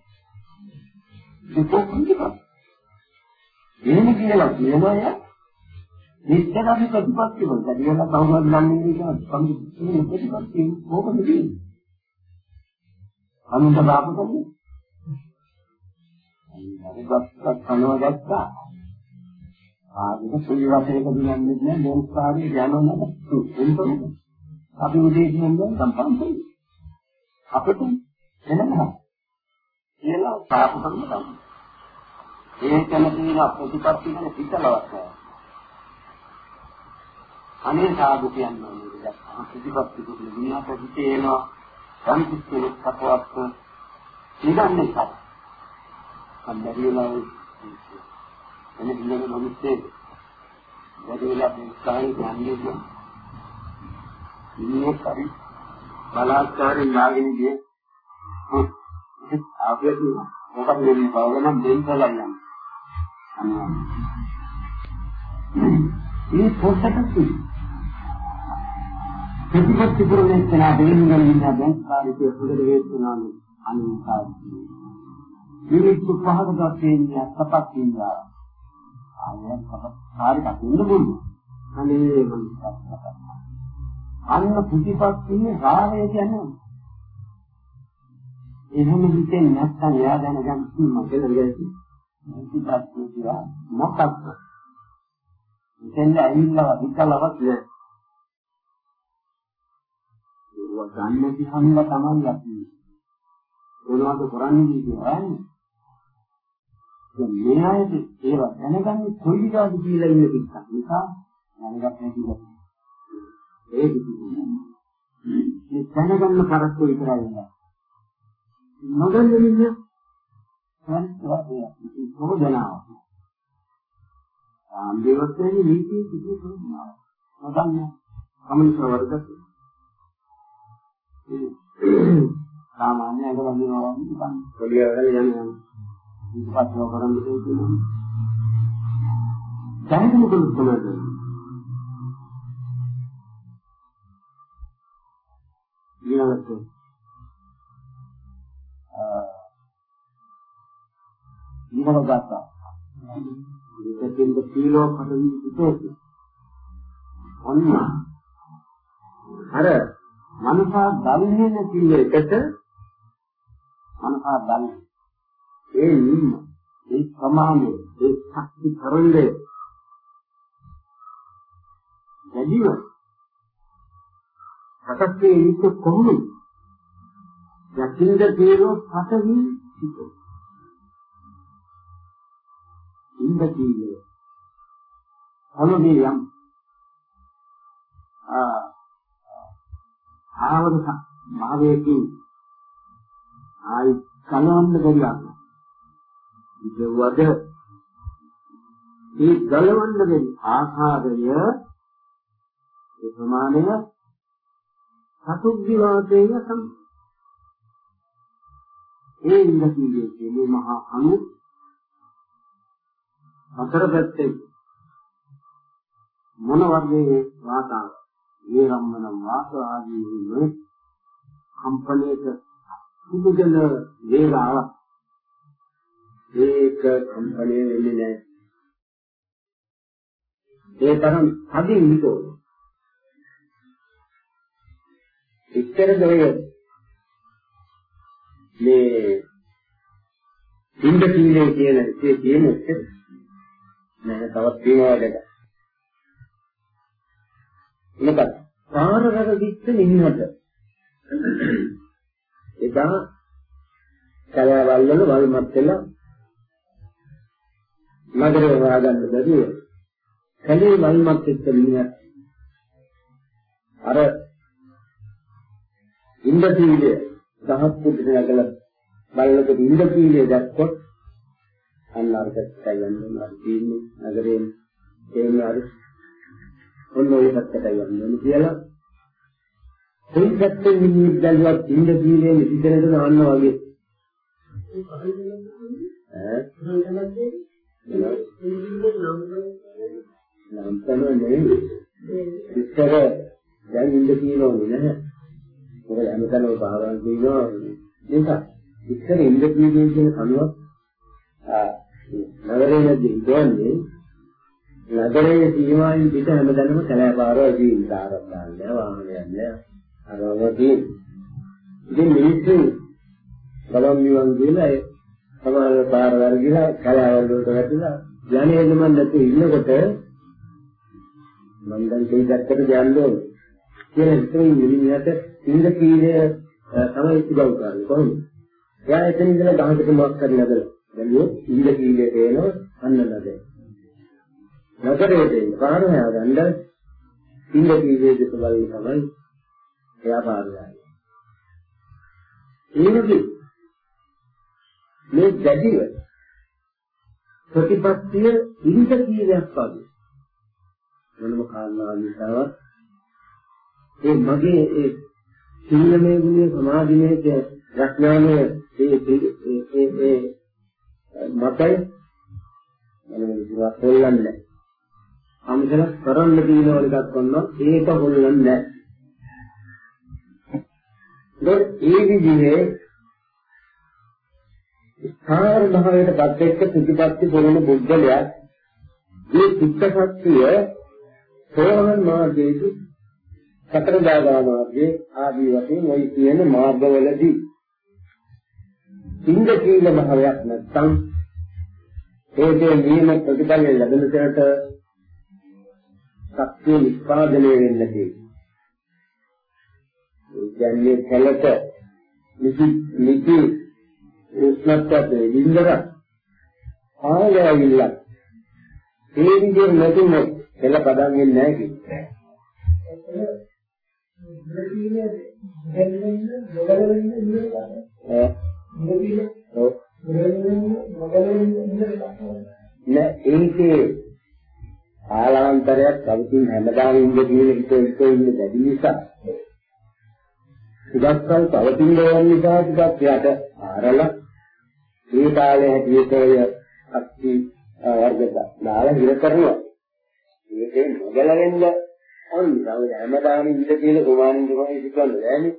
ඒක කොහොමද? එහෙම කියලා කියනවා යා. මෙච්චර අපි ප්‍රතිපත්ති වලට කියලා කවුරුත් දන්නේ නැහැ කියලා ප්‍රතිපත්ති මොකද කියන්නේ? අනුන්ට දාපු කන්නේ. අනිවාර්යයෙන්ම කනවා දැක්කා. ආදික සුළි වශයෙන් දුන්නේ නැහැ මොන්ස්කාරී යනවා නේද? අපි උදේ කියන්නේ සම්පන්න අපිට එනවා. කියලා පාප කරන තමයි. ඒකම තියෙන ප්‍රතිපත්ති ගැන හිතලවත් නැහැ. අනේ සාදු කියන්නේ නේද? ප්‍රතිපත්ති කුල විනාශ හිතේනවා. යම් කිසි කෙනෙක් අපවත් නිගන්නේ නැහැ. අන්දරියලා එනේ දිනේ මොනිස්සේ වැඩිලා මේ යන්නේ ඉන්නේ කරි බලාත්කාරයෙන් ලාගෙන ගියේ. ආපිය තියෙනවා මොකද මේ බවලම දෙන්න කියලා යන්නේ මේ පොතට ප්‍රතිපත්ති පුරන්නේ තන දෙන්නේ ඉන්න දැන් කාර්යයේ පුදල වේතුනානි අනිවාර්යයි විවිධ පහකට තියෙන සපක් ඉන්නවා. ආයෙත් කාර්යයක් වෙන්න පුළුවන්. අනේ මම අන්න ප්‍රතිපත්තියේ රාගය කියන්නේ එහෙම හිතෙන් නැත්නම් එයා දැනගන්න මොකද කියන්නේ ප්‍රතිපත්තිය කියලා මොකක්ද? ඉතින් ඇවිල්ලා විකලවත් නෑ ඒක ගන්න දිහාම තමයි අපි මොනවද කරන්නේ කියලා දැන් මේ අයද ඒවා දැනගන්නේ කොයි විදිහට කියලා ඉන්න පිටක් නිසා දැනගන්න කියලා ඒක කිව්වේ. මේ දැනගන්න කරස්තු විතරයි නේද? නොදැනෙන්නේ හරියට ඒක කොහොමදනාව. ආන්දේවත්තේ නීති කිසි කෙනෙක් නොදන්නේ. කමනික වර්ගක. සාමාන්‍ය අද වඳිනවා නිකන් පොඩි වල යන්නේ. ඉස්සත් කරන්නේ කියනවා. දැන් මොකද කරන්නේ? ඊළඟට ඊළඟ ගාථා ඉතින් කීලෝ පදවි ඉතෝති ඔන්න අර මනසා දන්නේ නැති එකට මනසා දන්නේ ඒ නිම්ම ඒ ප්‍රමාණය ඒ ශක්ති තරංගය වැඩිව සකස්සේ ඉන්න කොහොමද? යකින්ද තේරෝ පතවි සිත. ඉන්න කීයේ. අනුගේ යම් ආ ආවද භාවයකින් ආයි කලවන්න බැරියක්. ඉතවද ඒ ගලවන්න බැරි ආකාරය ඒ ප්‍රමාණය සතුග්ගි වාදයේ සම් ඒ ඉන්ද්‍රියේ කියන්නේ මහා අනු හතර පැත්තේ මොන වර්ගයේ වාතාව වේරම්මන වාස ආදී වේ කම්පණයක සුදුගෙන වේලාව ඒක කම්පණය වෙන්නේ නැහැ. ඒ තරම් අදින් හිතෝ. එච්චරද ඔය මේ ඉන්ද කීලේ කියන එකේ තියෙන එච්චර නෑ තවත් තියෙනවා දෙක මොකක්ද පාරවල දික්ක නින්නට එදා කලාවල් වල වල්මත් වෙලා නගරේ හොයාගන්න බැරිය කලේ වල්මත් එක්ක මිනිහා අර ඉන්ද්‍රපීඩය දහස් පුදුට නැගලා බලනකොට ඉන්ද්‍රපීඩය දැක්කොත් අන්න අර පැත්තට යන්න. අර තියෙන්නේ නගරේ තේන්නේ අර ඔන්න ඔය පැත්තට යන්න කියලා. කොයි පැත්තෙන් මිනිහ බැලුවත් ඉන්ද්‍රපීඩය නිදිදෙනට නාන්න වගේ. ඈ නම් තමයි නෙවෙයි ඉස්සර දැන් ඉන්ද්‍රපීඩය නෑ මොකද හැමතැනම භාවනා කියනවා ඒක ඉස්සර ඉන්ද්‍රියයේ කියන කනුවක් නගරේ නැද්ද ඉඳන්නේ නගරයේ සීමාවෙන් පිට හැමතැනම කලාපාරවල් තියෙන ආරම්භයන් වාහනයන් අරවදී ඉතින් මිනිස්සු ගලම් නිවන් කියලා ඒ සමාන පාර වර්ගිලා කලාවල් වලට වැටිලා යන්නේ මන් නැති ඉන්නකොට මම දැන් කී දැක්කට යන්න ඕනේ කියලා හිතේ මිනිහට ඉන්ද කීලය තමයි උදව් කරන්නේ කොහොමද? එයා එතන ඉඳලා ගහකට මොකක් කරලා නදලා. දැන් ඉන්ද කීලය තේනවා අන්න නද. නතරේ දෙන්න පාර හොයාගන්න ඉන්න කීවේ දෙක බලන තමයි එයා පාරලයි. ඒනදී මේ දැඩිව ප්‍රතිපත්තිය ඉන්ද කීයක් වගේ. මොනම කාරණා නිසාවත් ඒ මගේ ඒ සීලමය ගුණය සමාධිමය ප්‍රඥාමය ඒ ඒ ඒ මතය මම විශ්වාස හොල්ලන්නේ. අම්සල කරන්න දිනවල දක්වනවා ඒක හොල්ලන්නේ. නැහැ ඒ විදිහේ ස්ථාර භාවයට පත්වෙච්ච ප්‍රතිපත්ති පොළොන බුද්ධලයා මේ චිත්ත ශක්තිය සෝහන් මාර්ගයේදී සතර දාගා මාර්ගයේ ආදී වශයෙන් ওই කියන මාර්ගවලදී ඉන්ද කීල භාවයක් නැත්නම් ඒකේ නියම ප්‍රතිඵල ලැබෙන තැනට ශක්තිය නිස්පාදනය වෙන්න තියෙනවා. ඒ කැලට නිසි නිසි උෂ්ණත්වයට විඳර ආයෙවිල්ල ඒ විදිහට නැතුන එළ පදන් වෙන්නේ නැහැ කිව්වා. නෑ ඒකේ කාලාන්තරයක් කවුරුන් හැමදාම ඉන්න කියන එක එක ඉන්න බැරි නිසා. සුදස්සල් පවතින ඕන නිසා ටිකක් යට ආරලා ඒ කාලේ හැටියටය අක්ටි වර්ග දාලා ඉර කරනවා. ඒකේ නොගැලවෙන්න අන්නව හැමදාම ඉඳ කියන ප්‍රමාණින් තමයි ඉතිකන්න බෑනේ.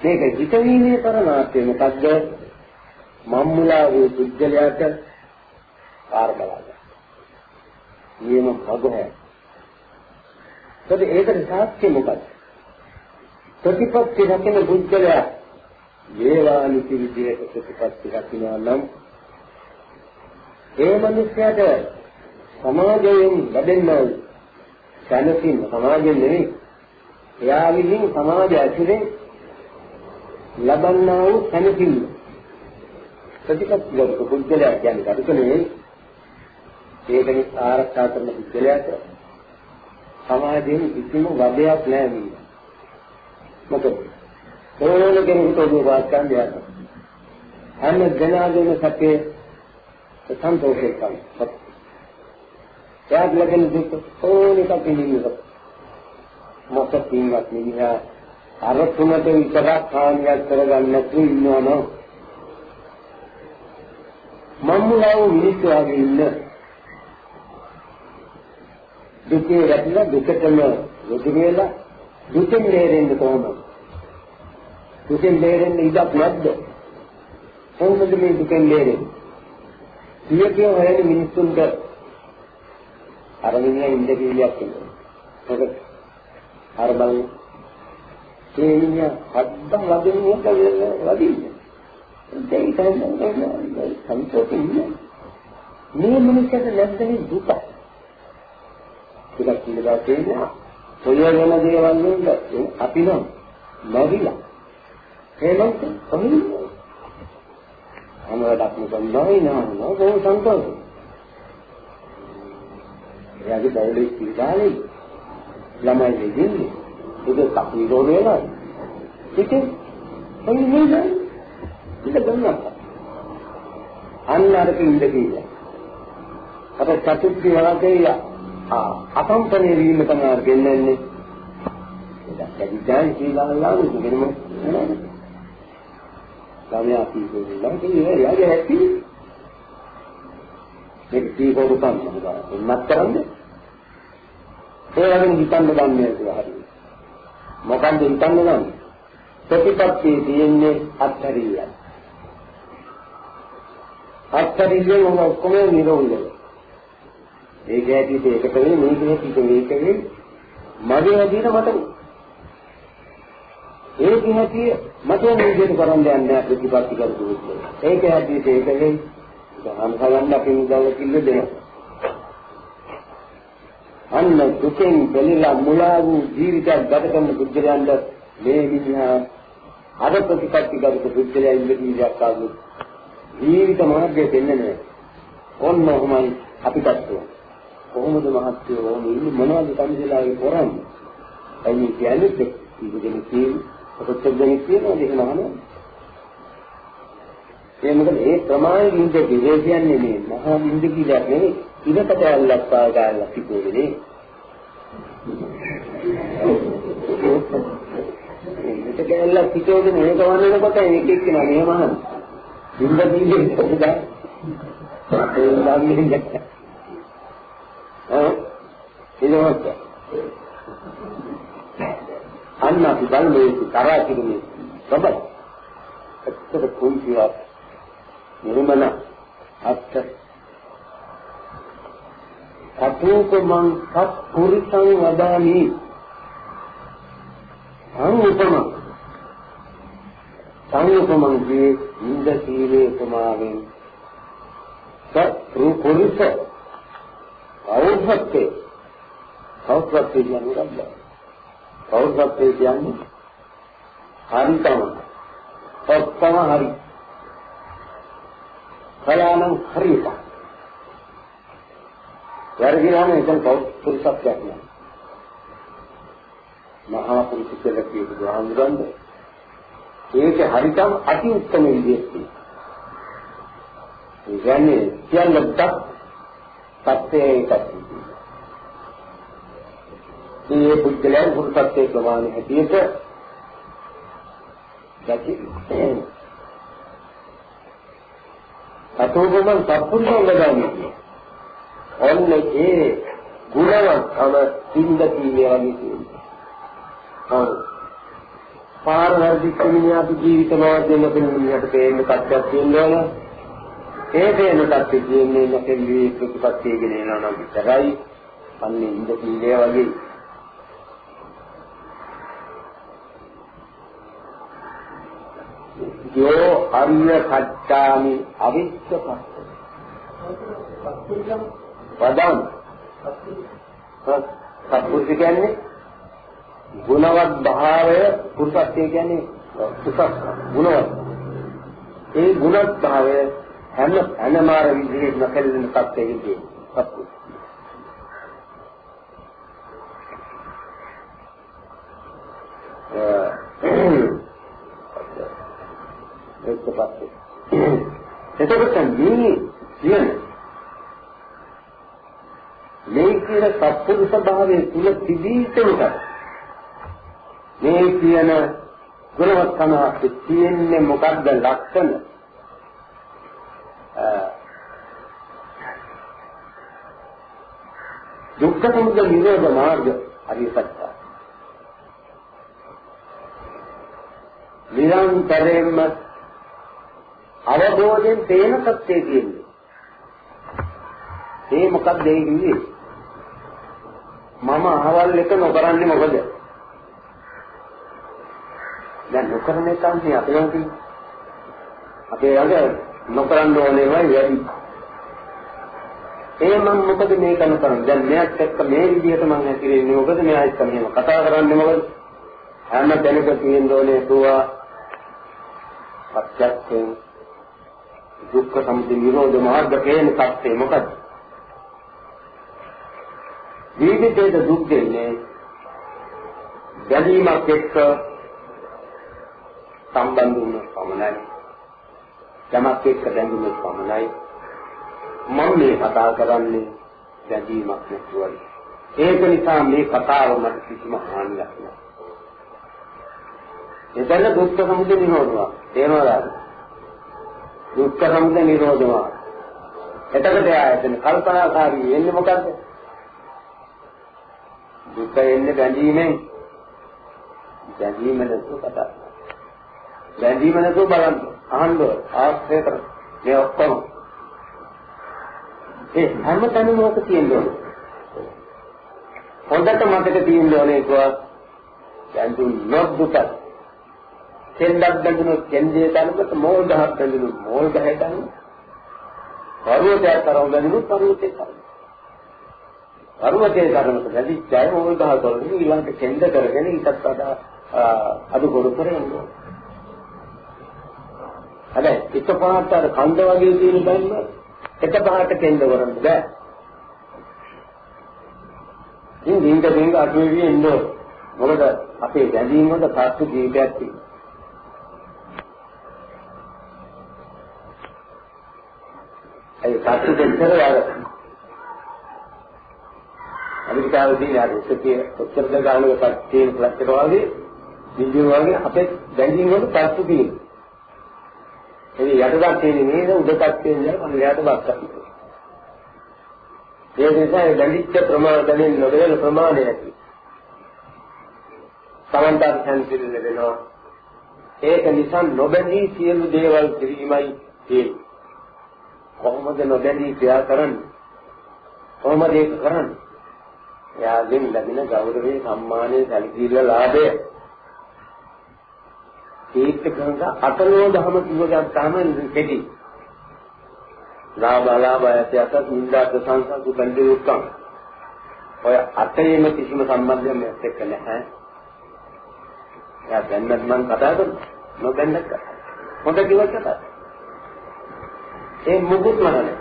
මේක හිතවීමේ පරමාර්ථය මොකද්ද? මම්මුලා වූ පුද්ගලයාට කාර්බලද. නියම භගවහ. ඒකට ඒකට සාක්ෂි මොකද්ද? ප්‍රතිපත්ති රකින පුද්ගලයා වේවානිති විදියට ප්‍රතිපත්ති රකිනවා නම් ඒ මිනිස්යාට සමාජයෙන් ලැබෙන සැනසීම සමාජයෙන් නෙවෙයි. එයා විසින් සමාජ ඇතුලේ ලබන්නා වූ සැනසීම. ප්‍රතිපත්ති ගරුක බුද්ධලයා කියන්නේ කටුකනේ ඒකනේ ආරක්ෂා කරන පුද්ගලයාට සමාජයෙන් කිසිම වදයක් නැහැ. නේද? මොකද ඕන කෙනෙකුට ඔබ වාස්කම් දෙයක්. හැම දෙනාගේම සැපේ සන්තෝෂේ තමයි. එයාට ලැබෙන දුක ඕන එකක් පිළිගන්න. මොකද පින්වත් මිනිහා අර තුනට විතරක් කාණ්‍යයක් කරගන්න නැතුව ඉන්නවනම් මම්මුලාව මිනිස්සු ආගේ ඉන්න දුකේ වැටිලා දුකටම යොදු වෙලා දුකෙන් බේරෙන්න කොහොමද? දුකෙන් බේරෙන්න ඉඩක් නැද්ද? කොහොමද මේ දුකෙන් බේරෙන්නේ? සියකේ හොයන මිනිස්සුන්ට අර මිනිහා ඉන්න කීලියක් ඉන්නවා. මොකද අර බලන්න ඒ මිනිහා හද්දම් වදින්න වදින්න. දෙයි තමයි සම්පූර්ණ මේ මිනිහට නැත්නම් දුක. ටිකක් ඉඳලා තියෙනවා. ඔය වෙන දේවල් වල අපි නම් නැවිලා. එහෙනම් කොහොමද? අමරඩක් නෙවෙයි නෑ නෝ බොහොම සන්තෝෂයි. එයාගේ බෞද්ධ ඉස්තිරිකාලේ ළමයි දෙන්නේ. ඒක කපිරෝ වෙනවා. ඉතින් කොයි නේද? ඉත ගන්නවා. අන්න අර කින්ද කියලා. අප චතුත්ති වලදී අසම්පනේ වීම තමයි ගෙන්නන්නේ. ඒක දැන් කියලා නෙමෙයිම නේද? ළමයා කීකෝලා කියන්නේ යාගේ ඇති. මේක කීකෝ දුකක් නේද? එන්නත් කරන්නේ. ඒ වගේ හිතන්න ගන්නේ කියලා හරි. මොකන්ද හිතන්න ගන්නේ? ප්‍රතිපත්තිය තියෙන්නේ අත්හැරියයි. අත්හැරියෙන් ඔක්කොම නිරෝධය. ඒක ඇටිට ඒකට වෙයි මේක ඇටිට මේක වෙයි මගේ හැටියට මට ඒ කිහිපිය මතෝ නිදේට කරන් දැන නැහැ ප්‍රතිපත්ති කරගන්න. ඒක හැටියට ඒක වෙයි. දහම් සලන්න අපි මුදල් කිල්ල දෙනවා. අන්න දුකෙන් බැලිලා මුලා වූ ජීවිතයක් ගත කරන බුද්ධයන්ද මේ විදිහා අද ප්‍රතිපත්ති කරගන්න බුද්ධයන් ඉඳීයක් ආවු. ජීවිත මාර්ගය දෙන්නේ ඔන්න ඔහමයි අපිටත් කොහොමද මහත්වෝ මේ මොනවද කන්දලාගේ කරන්නේ? එයි කියන්නේ ඉතින් කියන්නේ ප්‍රත්‍යක්ෂයෙන් කියනවාද එහෙම අහනවා. ඒ මොකද ඒ ප්‍රමාණ බින්ද කියේ කියන්නේ මේ මහා බින්ද කියලා නෙවෙයි ඉරකට ඇල්ලක් පාගාලා තිබුණේ. ඉරකට ඇල්ලක් පිටෝගෙන මේක වන්නකොට ඒක එක්ක නේ මහා. බින්ද කියන්නේ ඒක. ඒක අන්න අපි බලමු ඒක කරා කිරීමේ සබත් ඇත්තට කුංචියක් නිර්මල අත්ත අතූප මං සත් පුරිසං වදාමි. සංඋපම සංඋපමං වේ ඉන්ද සීලේ උපමාවෙන්. සත් පුරිස අවුත්පත්තේ අවුත්පත්තේ කියන්නේ බෞද්ධත්වයේ කියන්නේ හරිතම. ඔක්කොම හරි. කලානම් හරියට. වැරදිලාම එතන බෞද්ධත්වයක් නෑ. මහා පුරුෂ කියලා කියපු ගාමුදන්ද ඒක හරිතම අති උත්තම විදිහට ඒ කියන්නේ කියන්නත් තත්ත්වයකට ඒ පුද්ගලයන් හුරුපත්යේ ප්‍රමාණය හැටියට ගැටි සතෝගමන් සම්පූර්ණ වෙනවා ඔන්නේ ඒ ගුණවත්කම සින්දති වේවි කියන්නේ. හරි. පාර වර්ධිත මිනිහාට ජීවිත මාර්ගයෙන් අපේ මිනිහට තේරෙන කච්චක් තියෙනවා. ඒ තේරෙන කච්චේ කියන්නේ නැකෙන්නේ ප්‍රතිපත්තිය ගෙනේනවා නම් විතරයි. අන්නේ ඉඳී වගේ යෝ අරිය කච්ඡාමි අවිච්ඡපස්ස වදන් සත්පුරුෂ කියන්නේ ගුණවත් භාවය පුරුෂත්වය කියන්නේ සුසස් ගුණවත්. ඒ ගුණවත් භාවය හැම අනමාර විදිහේ නැකලෙන සත්‍යයේදී සත්පුරුෂ. Yeah. වෙච්ච පස්සේ. එතකොට මේ කියන මේ කියන සත්පුරුෂ භාවයේ තුල තිබී සිටින මේ කියන ගුණවත්කම තියෙන්නේ මොකද්ද ලක්ෂණ? දුක්ඛ සමුදය නිරෝධ මාර්ග හරි සත්‍ය. නිරන්තරයෙන්ම අවබෝධයෙන් තේන සත්‍යය කියන්නේ. ඒ මොකක්ද ඒ කියන්නේ? මම අහවල් එක නොකරන්නේ මොකද? දැන් නොකරන එකන්නේ අපේ යන්ති. අපේ යන්ති නොකරන්න ඕනේ වයි ඒ මම මොකද මේ කන කරන්නේ? දැන් මෙයක් එක්ක මේ විදිහට මම ඇතිරෙන්නේ මොකද? මෙයා එක්ක මෙහෙම කතා කරන්නේ මොකද? හැම දැනක තියෙන්න ඕනේ සුවා පත්‍යයෙන් දුක්ඛ සමුදය නිරෝධ මාර්ග කියන සත්‍යය මොකද? ජීවිතයේ දුක් දෙන්නේ බැඳීමක් එක්ක සම්බන්ධ වුණ පමණයි. යමක් එක්ක බැඳුණු පමණයි. මම මේ කතා කරන්නේ බැඳීමක් නැතුවයි. ඒක නිසා මේ කතාව මට කිසිම හානියක් නෑ. එතන දුක්ඛ සමුදය නිරෝධවා තේරුණාද? දුක්ඛ සමුදය නිරෝධ මාර්ගය. එතකොට එයා එතන කල්පනාකාරී වෙන්නේ මොකද්ද? දුක එන්නේ බැඳීමෙන්. බැඳීම නැතුව කතා. බැඳීම නැතුව බලන්න. අහන්න ආශ්‍රය කර. මේ ඔක්කොම. ඒ හැමතැනම මොකද කියන්නේ? හොඳට මතක තියෙන්න ඕනේ කොහොමද? දැන් දුක් නොදුකත් කෙන්ඩක් බැඳුණොත් කෙන්ඩේ තනකට මෝල් ගහක් බැඳුණොත් මෝල් ගහේ තනන පර්වතයක් තරම් බැඳුණොත් පර්වතේ තනන පර්වතේ තනනක ලැබිච්චය මෝල් ගහ කරගෙන ඊළඟට කෙන්ඩ කරගෙන ඊටත් වඩා අඩු ගොඩ කරනවා හැබැයි එකපාරට අර කන්ද වගේ තියෙන බැන්න එකපාරට කෙන්ඩ කරන්න බෑ. ඉතින් දීක දීක අඩු වෙවි ඉන්නෝ මොකද අපේ දැඳීම් වල සාස්තු ජීවිතයක් තියෙනවා. ඒ සාස්තු දෙතර යාර අමරිකාවේදී යාර ඉස්සතිය උත්තර ගානක පස්සේ ක්ලච් එක වගේ දින්ජු වගේ අපේ දැඳීම් වල සාස්තු තියෙනවා. ඒ යටදක් තියෙන්නේ නේද උඩටක් තියෙන්නේ මම එයාට බක්කා. ඒ නිසා ඒ බැඳිච්ච ප්‍රමාණ දැනෙන්න නොදෙන ප්‍රමාණය ඇති. සමන්තර සංසිල් වෙනවා. ඒක නිසා නොබැඳී සියලු දේවල් කිරීමයි තියෙන්නේ. කොහොමද නොබැඳී ක්‍රියා කරන්නේ? කොහොමද ඒක කරන්නේ? එයාගෙන් ලැබෙන ගෞරවයේ සම්මානයේ සැලකිල්ල ලාභය ඒක කරන අතලෝ දහම කිව්ව ගත්තාම කෙටි. ලාභ ලාභ ඇතට නින්දා ප්‍රශංසා සුබන්දේ උත්සම්. ඔය අතේම කිසිම සම්බන්ධයක් නැත් එක්ක නැහැ. එයා දැන්නත් මම කතා කරනවා. නොදැන්නත් කතා. හොඳ කිව්වට කතා. ඒ මුකුත් නැහැ.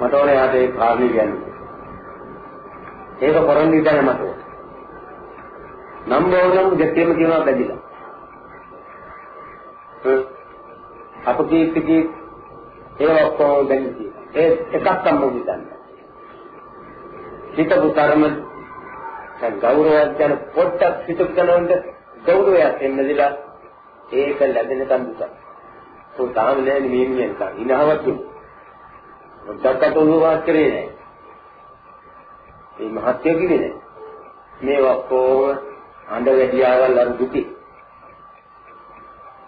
මට ඕනේ ආද ඒ කාරණේ කියන්නේ. ඒක කරන් ඉඳලා මට. නම් බෝරම් ගැටේම කියනවා බැඳිලා. අපකීර්තිකී ඒ ඔක්කොම දැන් ඒ එකක් සම්මුති හිතන්න. හිතපු තරම දැන් ගෞරවයක් ගැන පොඩ්ඩක් හිතපු කරනොත් ගෞරවයක් එන්නදිලා ඒක ලැබෙන කන්දුක. તો තාම නෑ නේ මේ මියන්ක. ඉනහවත් පොඩ්ඩක් අතෝලුවාත් කරේ නෑ. මේ මහත්ය කිව්වේ නෑ. මේ ඔක්කොම අඬ වැඩියාවල් අර දුකේ.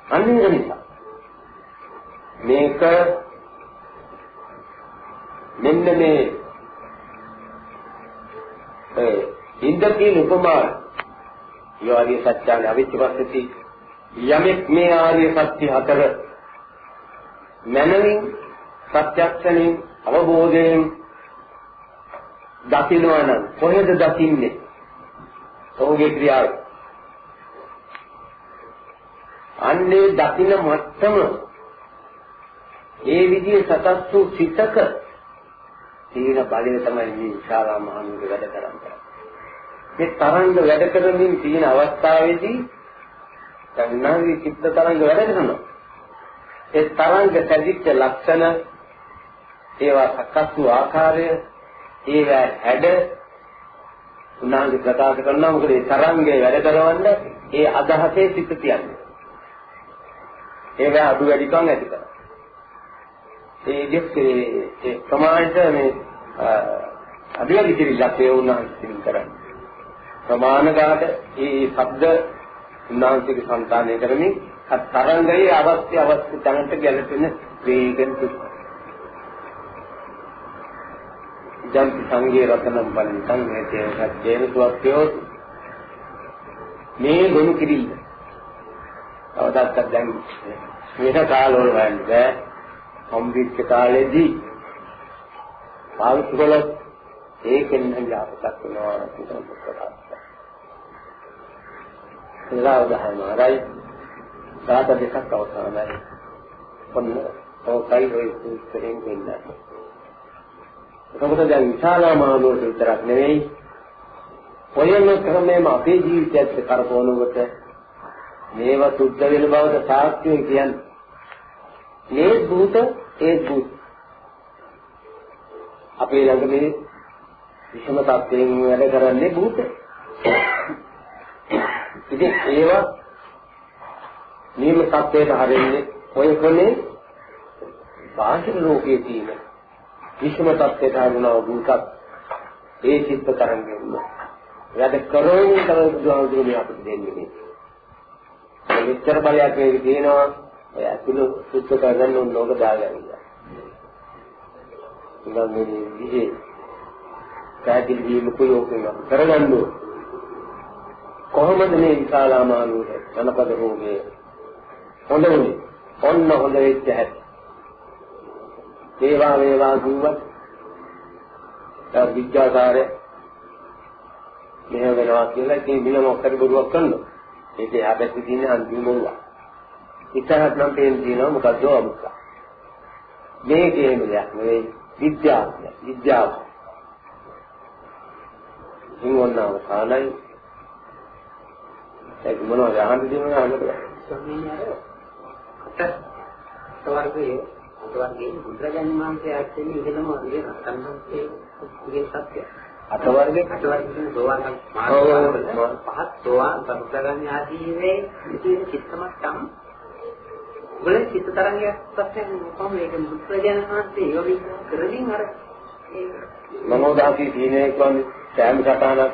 අන්න ඒක නිසා මේක මෙන්න මේ ඒ ඉන්ද්‍රකීන උපමාන යෝගී සත්‍යන අවිච්ඡවස්සති යමෙක් මේ ආර්ය සත්‍ය හතර මනමින් සත්‍යක්ෂණින් අවබෝධයෙන් දකින්නවා නම් කොහෙද දකින්නේ ඔහුගේ ක්‍රියාව අන්නේ දකින්න මත්තම ඒ විදිහේ සතස් වූ සිතක තියෙන බලය තමයි මේ විශාලා මහනුවර වැඩ කරන්නේ. මේ තරංග වැඩ කරමින් තියෙන අවස්ථාවේදී සංනාගේ චිත්ත තරංග වැඩ කරනවා. ඒ තරංග සැදිච්ච ලක්ෂණ ඒවා සකස් වූ ආකාරය ඒවා හැඩ උනාගේ ප්‍රකාශ කරනවා මොකද ඒ තරංගේ වැඩ කරවන්න ඒ අදහසේ සිත් තියන්නේ. ඒවා අඩු වැඩිකම් ඇති කරනවා. ඒ දෙකේ ප්‍රමාණයට මේ අභියෝග කිරිලක් ඒ උන්වහන්සේ කරන්නේ. ප්‍රමාණගත ඒ ශබ්ද උන්වහන්සේගේ సంతානය කරමින් තරංගයේ අවශ්‍ය අවශ්‍ය තැනට ගැලපෙන වේගෙන් තුත්. ජන්ති සංගේ රතනම් බලන්තං හේතේ සත්‍යේන තුක්ඛයෝ මේ ගොනු කිරිල්ල. අවදාත් දැන් මේක කාලවල වයන්නේ බෑ. සම්පිච්ච කාලේදී පාවිච්චි කළොත් ඒකෙන් යාපතක් වෙනවා කියන ප්‍රකාශය. ඉලාවදහමාරයි සාත දෙකක් අවසానයි. ඔන්න ඔකයි ඔය සූත්‍රයෙන් දෙන්නේ. එතකොට දැන් විශාලා මානවයට විතරක් නෙවෙයි ඔයන ක්‍රමයේම අපේ ජීවිතයත් කරපවනකොට මේව සුද්ධ වෙන බවට සාක්ෂිය කියන්නේ මේ භූත ඒ භූත අපේ ළඟ මේ විෂම තත්ත්වයෙන් වැඩ කරන්නේ භූත ඉතින් ඒවා නියම තත්ත්වයට හරින්නේ ඔය ක්‍රමේ බාහිර ලෝකයේ තියෙන විෂම තත්ත්වයට හරිනවා භූතත් ඒ චිත්ත තරංගෙන්න වැඩ කරෝන් කරන දුවන්නේ අපිට දෙන්නේ මේ මෙච්චර බලයක් මේක තියෙනවා ඔය අතුළු සුද්ධ කරගන්න ඕන ලෝක දාගන්න. ඉතින් මේ විදිහේ පැහැදිලි වීමකුයි ඕකෙන් කරගන්න ඕන. කොහොමද මේ විශාලාමානුවේ ජනපද රෝගයේ හොඳ උනේ? ඔන්න හොඳ වෙච්ච හැටි. ඒවා වේවා කිව්වත් දැන් විද්‍යාකාරය මෙහෙම වෙනවා කියලා ඉතින් මිල මොකක්ද බොරුවක් කරනවා. ඒකේ හැබැයි තියෙන අන්තිම බොරුවක්. ඉතහත් නම් තේරුම් තියෙනවා මොකද්ද අමුක්ක. මේ කියන දෙයක් නෙවෙයි විද්‍යාව. විද්‍යාව. ඉතින් ඔන්න අවසානයි ඒක මොනවද අහන්න දෙන්නේ අහන්නද ස්වාමීන් වහන්සේ අට වර්ගයේ අට වර්ගයේ බුදුරජාණන් වහන්සේ ඇත්තෙන්නේ ඉගෙනම ඒ රහතන් වහන්සේගේ සත්‍යය. අට වර්ගයේ අට වර්ගයේ සෝවාන් ඔව්, මාර්ගය ඔව්. පහත් සෝවාන් සම්ප්‍රදාන ආදීනේ ඉතින් චිත්තමත්තම් වල චිත්ත තරංගයක් පස්සේ කොහොමද ඒක බුදුරජාණන් වහන්සේ ඒක විස්තර කරමින් අර ඒ මනෝදාසී සීනේ කියන්නේ සෑම සටහනක්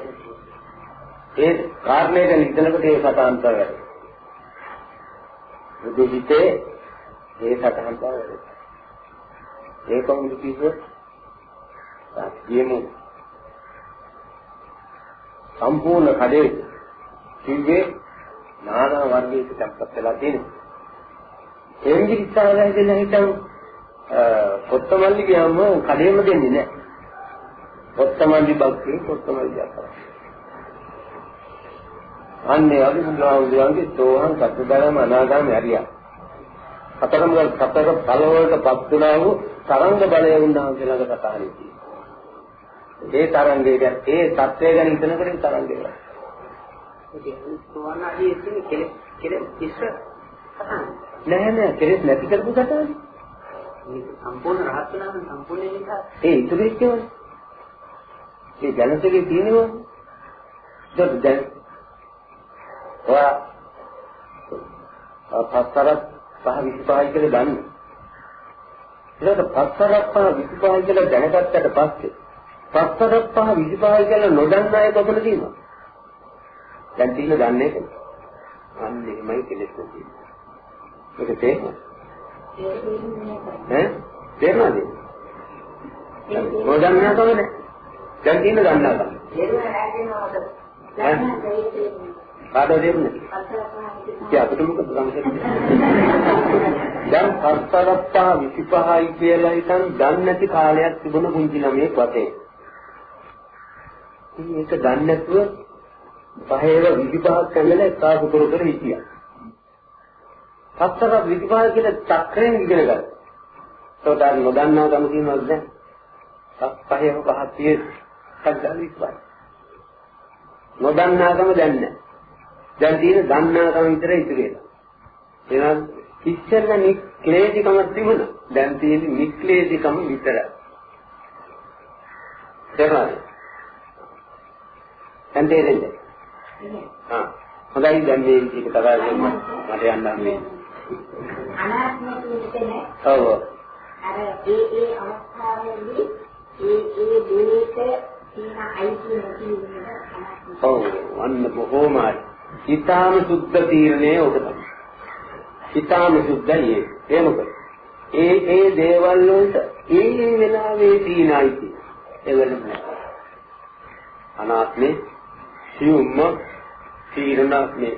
ඒ කාරණයට නිදනකොට ඒ සටහන් තමයි. බුදු හිතේ ඒ සටහන් තමයි. ඒ කොහොමද කිව්වොත් සත්‍යමු සම්පූර්ණ කඩේ කිව්වේ නානා වර්ගයක තත්පත් වෙලා තියෙනවා. ඒ විදිහට ඉස්සරහට දෙන්න හිතන් කොත්තමල්ලි ගියාම කඩේම දෙන්නේ නැහැ. කොත්තමල්ලි බක්කේ කොත්තමල්ලි අතර. අන්නේ අභිමුලාවුන්ගේ සෝහන් සතරම අනාගාමී හරියා. හතරම සතර ඵල වලටපත් වුණා වූ තරංග බලය වුණා කියලා කතාවේ තියෙනවා. ඒ තරංගය ගැන ඒ தත්ත්වය ගැන හිතනකොට තරංගය. සෝවාන් ආදී ඉන්නේ කෙලෙස් කෙලෙස් ඉස්ස කතාව. නෑ නෑ කෙලෙස් නැති කරපු කතාවනේ. මේක සම්පූර්ණ රහත් වෙනාම සම්පූර්ණ නිසා ඒ ඉතුරු එක්කවනේ. ඒ ජනතගේ තියෙනවා. දැන් ඔයා පස්තරක් පහ 25යි කියලා දන්නේ. ඒකට පස්තරක් පහ 25යි කියලා දැනගත්තට පස්සේ පස්තරක් පහ 25යි කියලා නොදන්න අය කොතන තියෙනවද? දැන් තියෙන දන්නේ කොහොමද? අන්න එහෙමයි කෙලෙස් තියෙන්නේ. ඒක තේරෙනවද? ඈ තේරෙනවද? නොදන්නා නෑ. දැන් තියෙන දන්නා කම. කාටද දෙන්නේ? ඉතින් අපිට මොකද දැන් පස්තරප්පා 25යි කියලා හිතන් දන්නේ නැති කාලයක් තිබුණ පුංචි ළමයෙක් වතේ. ඉතින් ඒක දන්නේ නැතුව පහේව 25ක් කළා එක්කාසු කර කර හිටියා. පස්තරප්පා 25 කියලා චක්‍රයෙන් ඉගෙන ගත්තා. ඒකට අර නොදන්නා කම කියනවාද දැන්? පහේව පහක් තියෙ සද්දාලි 25. නොදන්නාකම දැන් නැහැ. දැන් තියෙන දන්නාකම විතරයි ඉතුරු වෙලා. එහෙනම් ඉස්සෙල්ල නික්ලේශිකම තිබුණා. දැන් තියෙන නික්ලේශිකම විතරයි. තේරුණාද? දැන් තේරෙන්නේ? හා. හොඳයි දැන් මේ විදිහට කතා කරමු. මට යන්න මේ. අනාත්මය කියන්නේ ඔව්. අර ඒ ඒ අවස්ථාවේදී ඒ ඒ දෙයක තියෙන අයිතිය නැති වෙන. ඔව්. වන්න බොහෝමයි. ඊටාම සුද්ධ තීරණය ඔබ තමයි. ඊටාම සුද්ධයි ඒ මොකද? ඒ ඒ දේවල් වලට ඒ ඒ වෙලාවේ තියෙනයි තියෙන්නේ. ඒ වෙලම නැහැ. අනාත්මේ සියුම්ම තීරණ මේ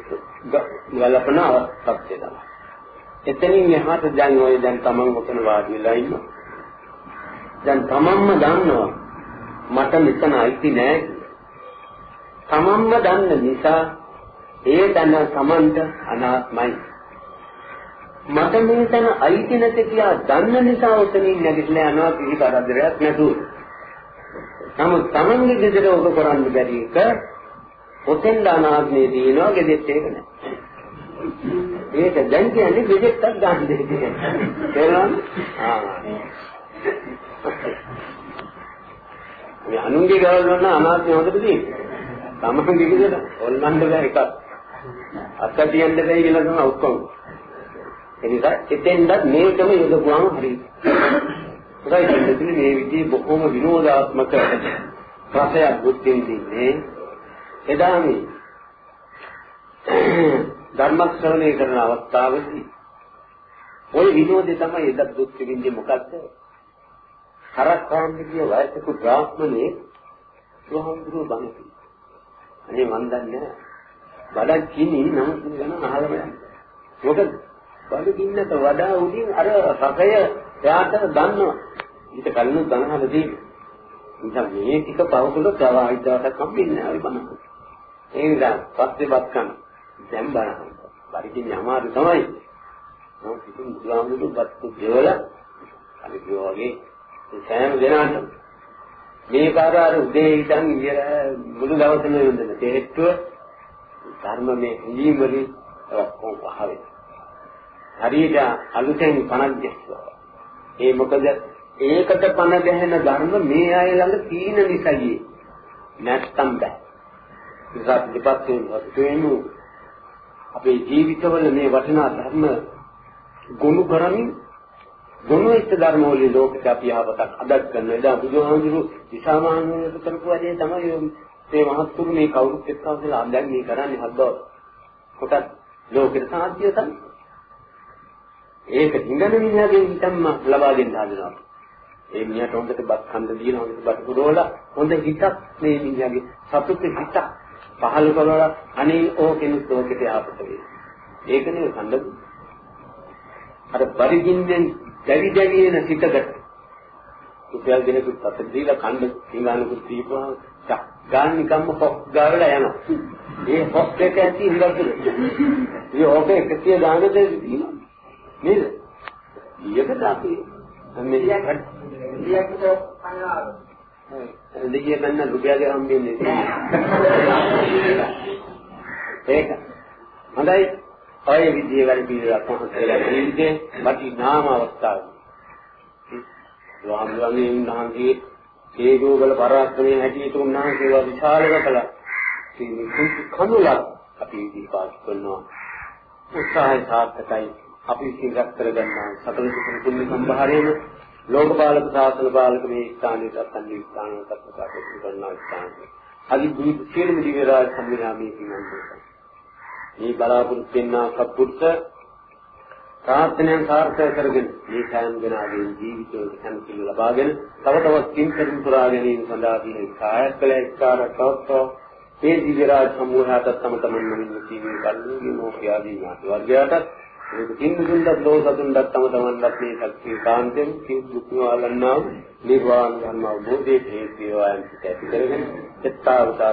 ගලපන අවස්ථාවක් තමයි. එතනින් එහාට දැන් ඔය දැන් තමන් ඔතන වාඩි වෙලා ඉන්නවා. දැන් තමන්ම දන්නවා මට මෙතන අයිති නෑ කියලා. තමන්ම දන්න නිසා ඒ තන තමන්ට අනාත්මයි. මට මේ තන අයිති නැති කියලා දන්න නිසා උතනින් නැගිටලා යනවා කිසි කරදරයක් නැතුව. නමුත් තමන්ගේ ගෙදර ඔබ කරන්න බැරි එක ඔතෙන් අනාත්මේ දිනනවා ගෙදෙත් ඒක නෑ. ඒක දැන් කියන්නේ ගෙදෙත්තක් ගන්න දෙන්නේ. තේරුණාද? ආ. මේ අනුන්ගේ ගවල් වල අනාත්මය හොඳට තියෙන්නේ. තමන්ගේ ගෙදර ඔල්ලන්න බෑ එකක්. අත්ත තියන්න බෑ කියලා තමයි ඔක්කොම. ඒ නිසා එතෙන්ද මේකම යොදපුවාම හරි. ඒකයි කියන්නේ මේ විදිහේ බොහොම විනෝදාත්මක රසයක් බුද්ධින් දින්නේ. එදා මේ ධර්ම ශ්‍රවණය කරන අවස්ථාවේදී ওই විනෝදේ තමයි එදත් දුක් විඳින්නේ මොකද්ද? හරක් කාමයේ වයසක බ්‍රාහ්මණේ සෝහන්දුරු බණකි. අනේ මන් දන්නේ බඩක් කිනි නම් කියන අහලම යන්නේ. මොකද බඩගින්නට වඩා උඩින් අර රසය එයාට දන්නවා. ඊට කලින් දනහලදී ඉතින් මේ ටික පවතුල ප්‍රවාහිත දවසක් හම්බෙන්නේ නැහැ බණ. ඒ නිසා පස්සේ බත් කන දැන් බණ. බඩගින්න අමාරු තමයි. නමුත් ඉතින් බුදුහාමුදුරු බත් දෙවල අනිත් වගේ සෑම දෙනාටම මේ පාර උදේ ඉඳන් මුළු දවසම යොදන තේට්ටුව ධර්ම මේ හිඳීම් වලින් ඔක්කොම පහවෙයි. හරියට අලුතෙන් පණක් ගැස්සුවා. ඒ මොකද ඒකට පණ ගැහෙන ධර්ම මේ අය ළඟ තියෙන නිසායි. නැත්තම් බෑ. ඉතින් දෙපැත්තෙන් වස්තුවෙනු අපේ ජීවිතවල මේ වටිනා ධර්ම ගොනු කරමින් ගොනු වෙච්ච ධර්ම වලින් ලෝකෙට අපි යහපතක් අදක් කරන එදා බුදුහාමුදුරු විසාමානුවරට කරපු වැඩේ තමයි මේ මහත්තුරු මේ කවුරුත් එක්කම කියලා අදන් මේ කරන්නේ හදව. කොටත් ලෝකෙට සාධ්‍ය තමයි. ඒක හිඟන මිනිහගෙන් හිතම්ම ලබා දෙන්න හදනවා. ඒ මිනිහට හොඳට බත් කන්න දින හොඳට බත් පුරවලා හොඳ හිතක් මේ මිනිහගේ සතුට හිතක් පහළ කරලා අනේ ඕකෙනුත් ඕකට යහපත වේ. ඒකනේ කන්නද? අර පරිගින්නෙන් දැවි දැවි එන සිතකට රුපියල් දෙනෙකුත් අත දීලා කන්න කිංගානුකුත් දීපුවා ගාන නිකම්ම පොක් ගාවලා යනවා. ඒ පොක් එක ඇති ඉඳලා ඒ ඕක එකතිය ගානද දීලා. නේද? ඊයකට අපි මේ ඊයකට පන්නවා. දෙකිය ගන්න රුපියල් හම්බෙන්නේ. ඒක. හොඳයි. ඔය විදිහේ වැඩ පිළිවෙලක් මහත්කලා ජීවිතේ වටිනාම අවස්ථාවක්. ස්වාමීන් වහන්සේ ඒ ගෝගල පරාක්‍රමයේ හැටියට උන්වහන්සේ වා විශාලව කළා. මේ කනුලක් අපි ඉදිරිපත් කරනවා. උත්සාහය සාර්ථකයි. අපි ඉතිගත් කරගන්නා සකල සුඛ කුල්ල සම්භාරයේම ලෝකපාලක සාසන පාලක මේ ස්ථානයේ සම්බන්ධ ස්ථානයක් ප්‍රකාශ කරනවා ස්ථානයේ. අදි බුදු සියලුම දිව්‍ය රාජ සම්මිලාමේ කියන්නේ. මේ බලාපොරොත්තු වෙනා සත්පුරුෂ ප්‍රාර්ථනාවෙන් සාර්ථක කරගෙන මේ සෑම දිනාගේ ජීවිතවල සම්පූර්ණ ලබාගෙන තව තවත් කිම් කරුණු පුරා ගැනීම සඳහා දින කායත් කළ එක්කාරකවත්ව මේ දිවිරාජ සමූහයට තම තමන් මෙන්න ජීවි කල්ලුගේ මොකියාදී නාට වර්ගයට ඒක කිම් දුන්නත් දෝසතුන්වත් තම තමන්වත් මේ ශක්තිය කාන්තෙන් කිම් දුක් වලන්නා නිර්වාණ ධර්ම අවබෝධයේ හේතු වේවායන් සිට ඇති කරගෙන චත්තාවතා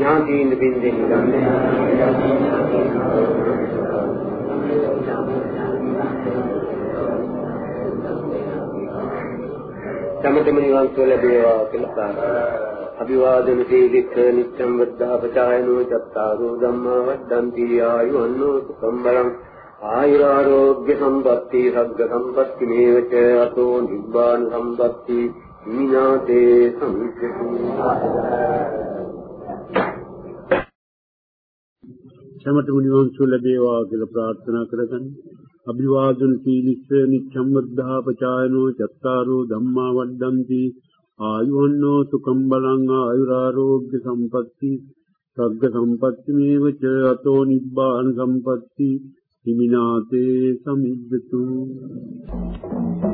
ඥාතීන් බින්දෙන් ගන්නේ. තමතම නිවන් සුව ලැබේවා කියලා ප්‍රාර්ථනා. අභිවාදන සීලික නිච්ඡම් වද්දා පචායනෝ චත්තාරෝ ධම්මා වද්දන්ති ආයුවන්නෝ සුඛම් බලං. ආයුරාෝග්‍ය සම්පatti සග්ග සම්පatti මේවච අතෝ නිබ්බාන සම්පatti විනාතේ සම්පති සමත මුනිවන් සුව ලැබේවා කියලා ප්‍රාර්ථනා කරගන්න. අභිවාදන සීලිස්ස නිච්ඡම් වද්ධා පචායනෝ චත්තාරෝ ධම්මා වද්දන්ති ආයුවන්නෝ සුඛම් බලං ආයුරාෝග්‍ය සම්පatti සග්ග සම්පatti මේවච අතෝ නිබ්බාන සම්පatti හිමිනාතේ සමිද්දතු Thank you.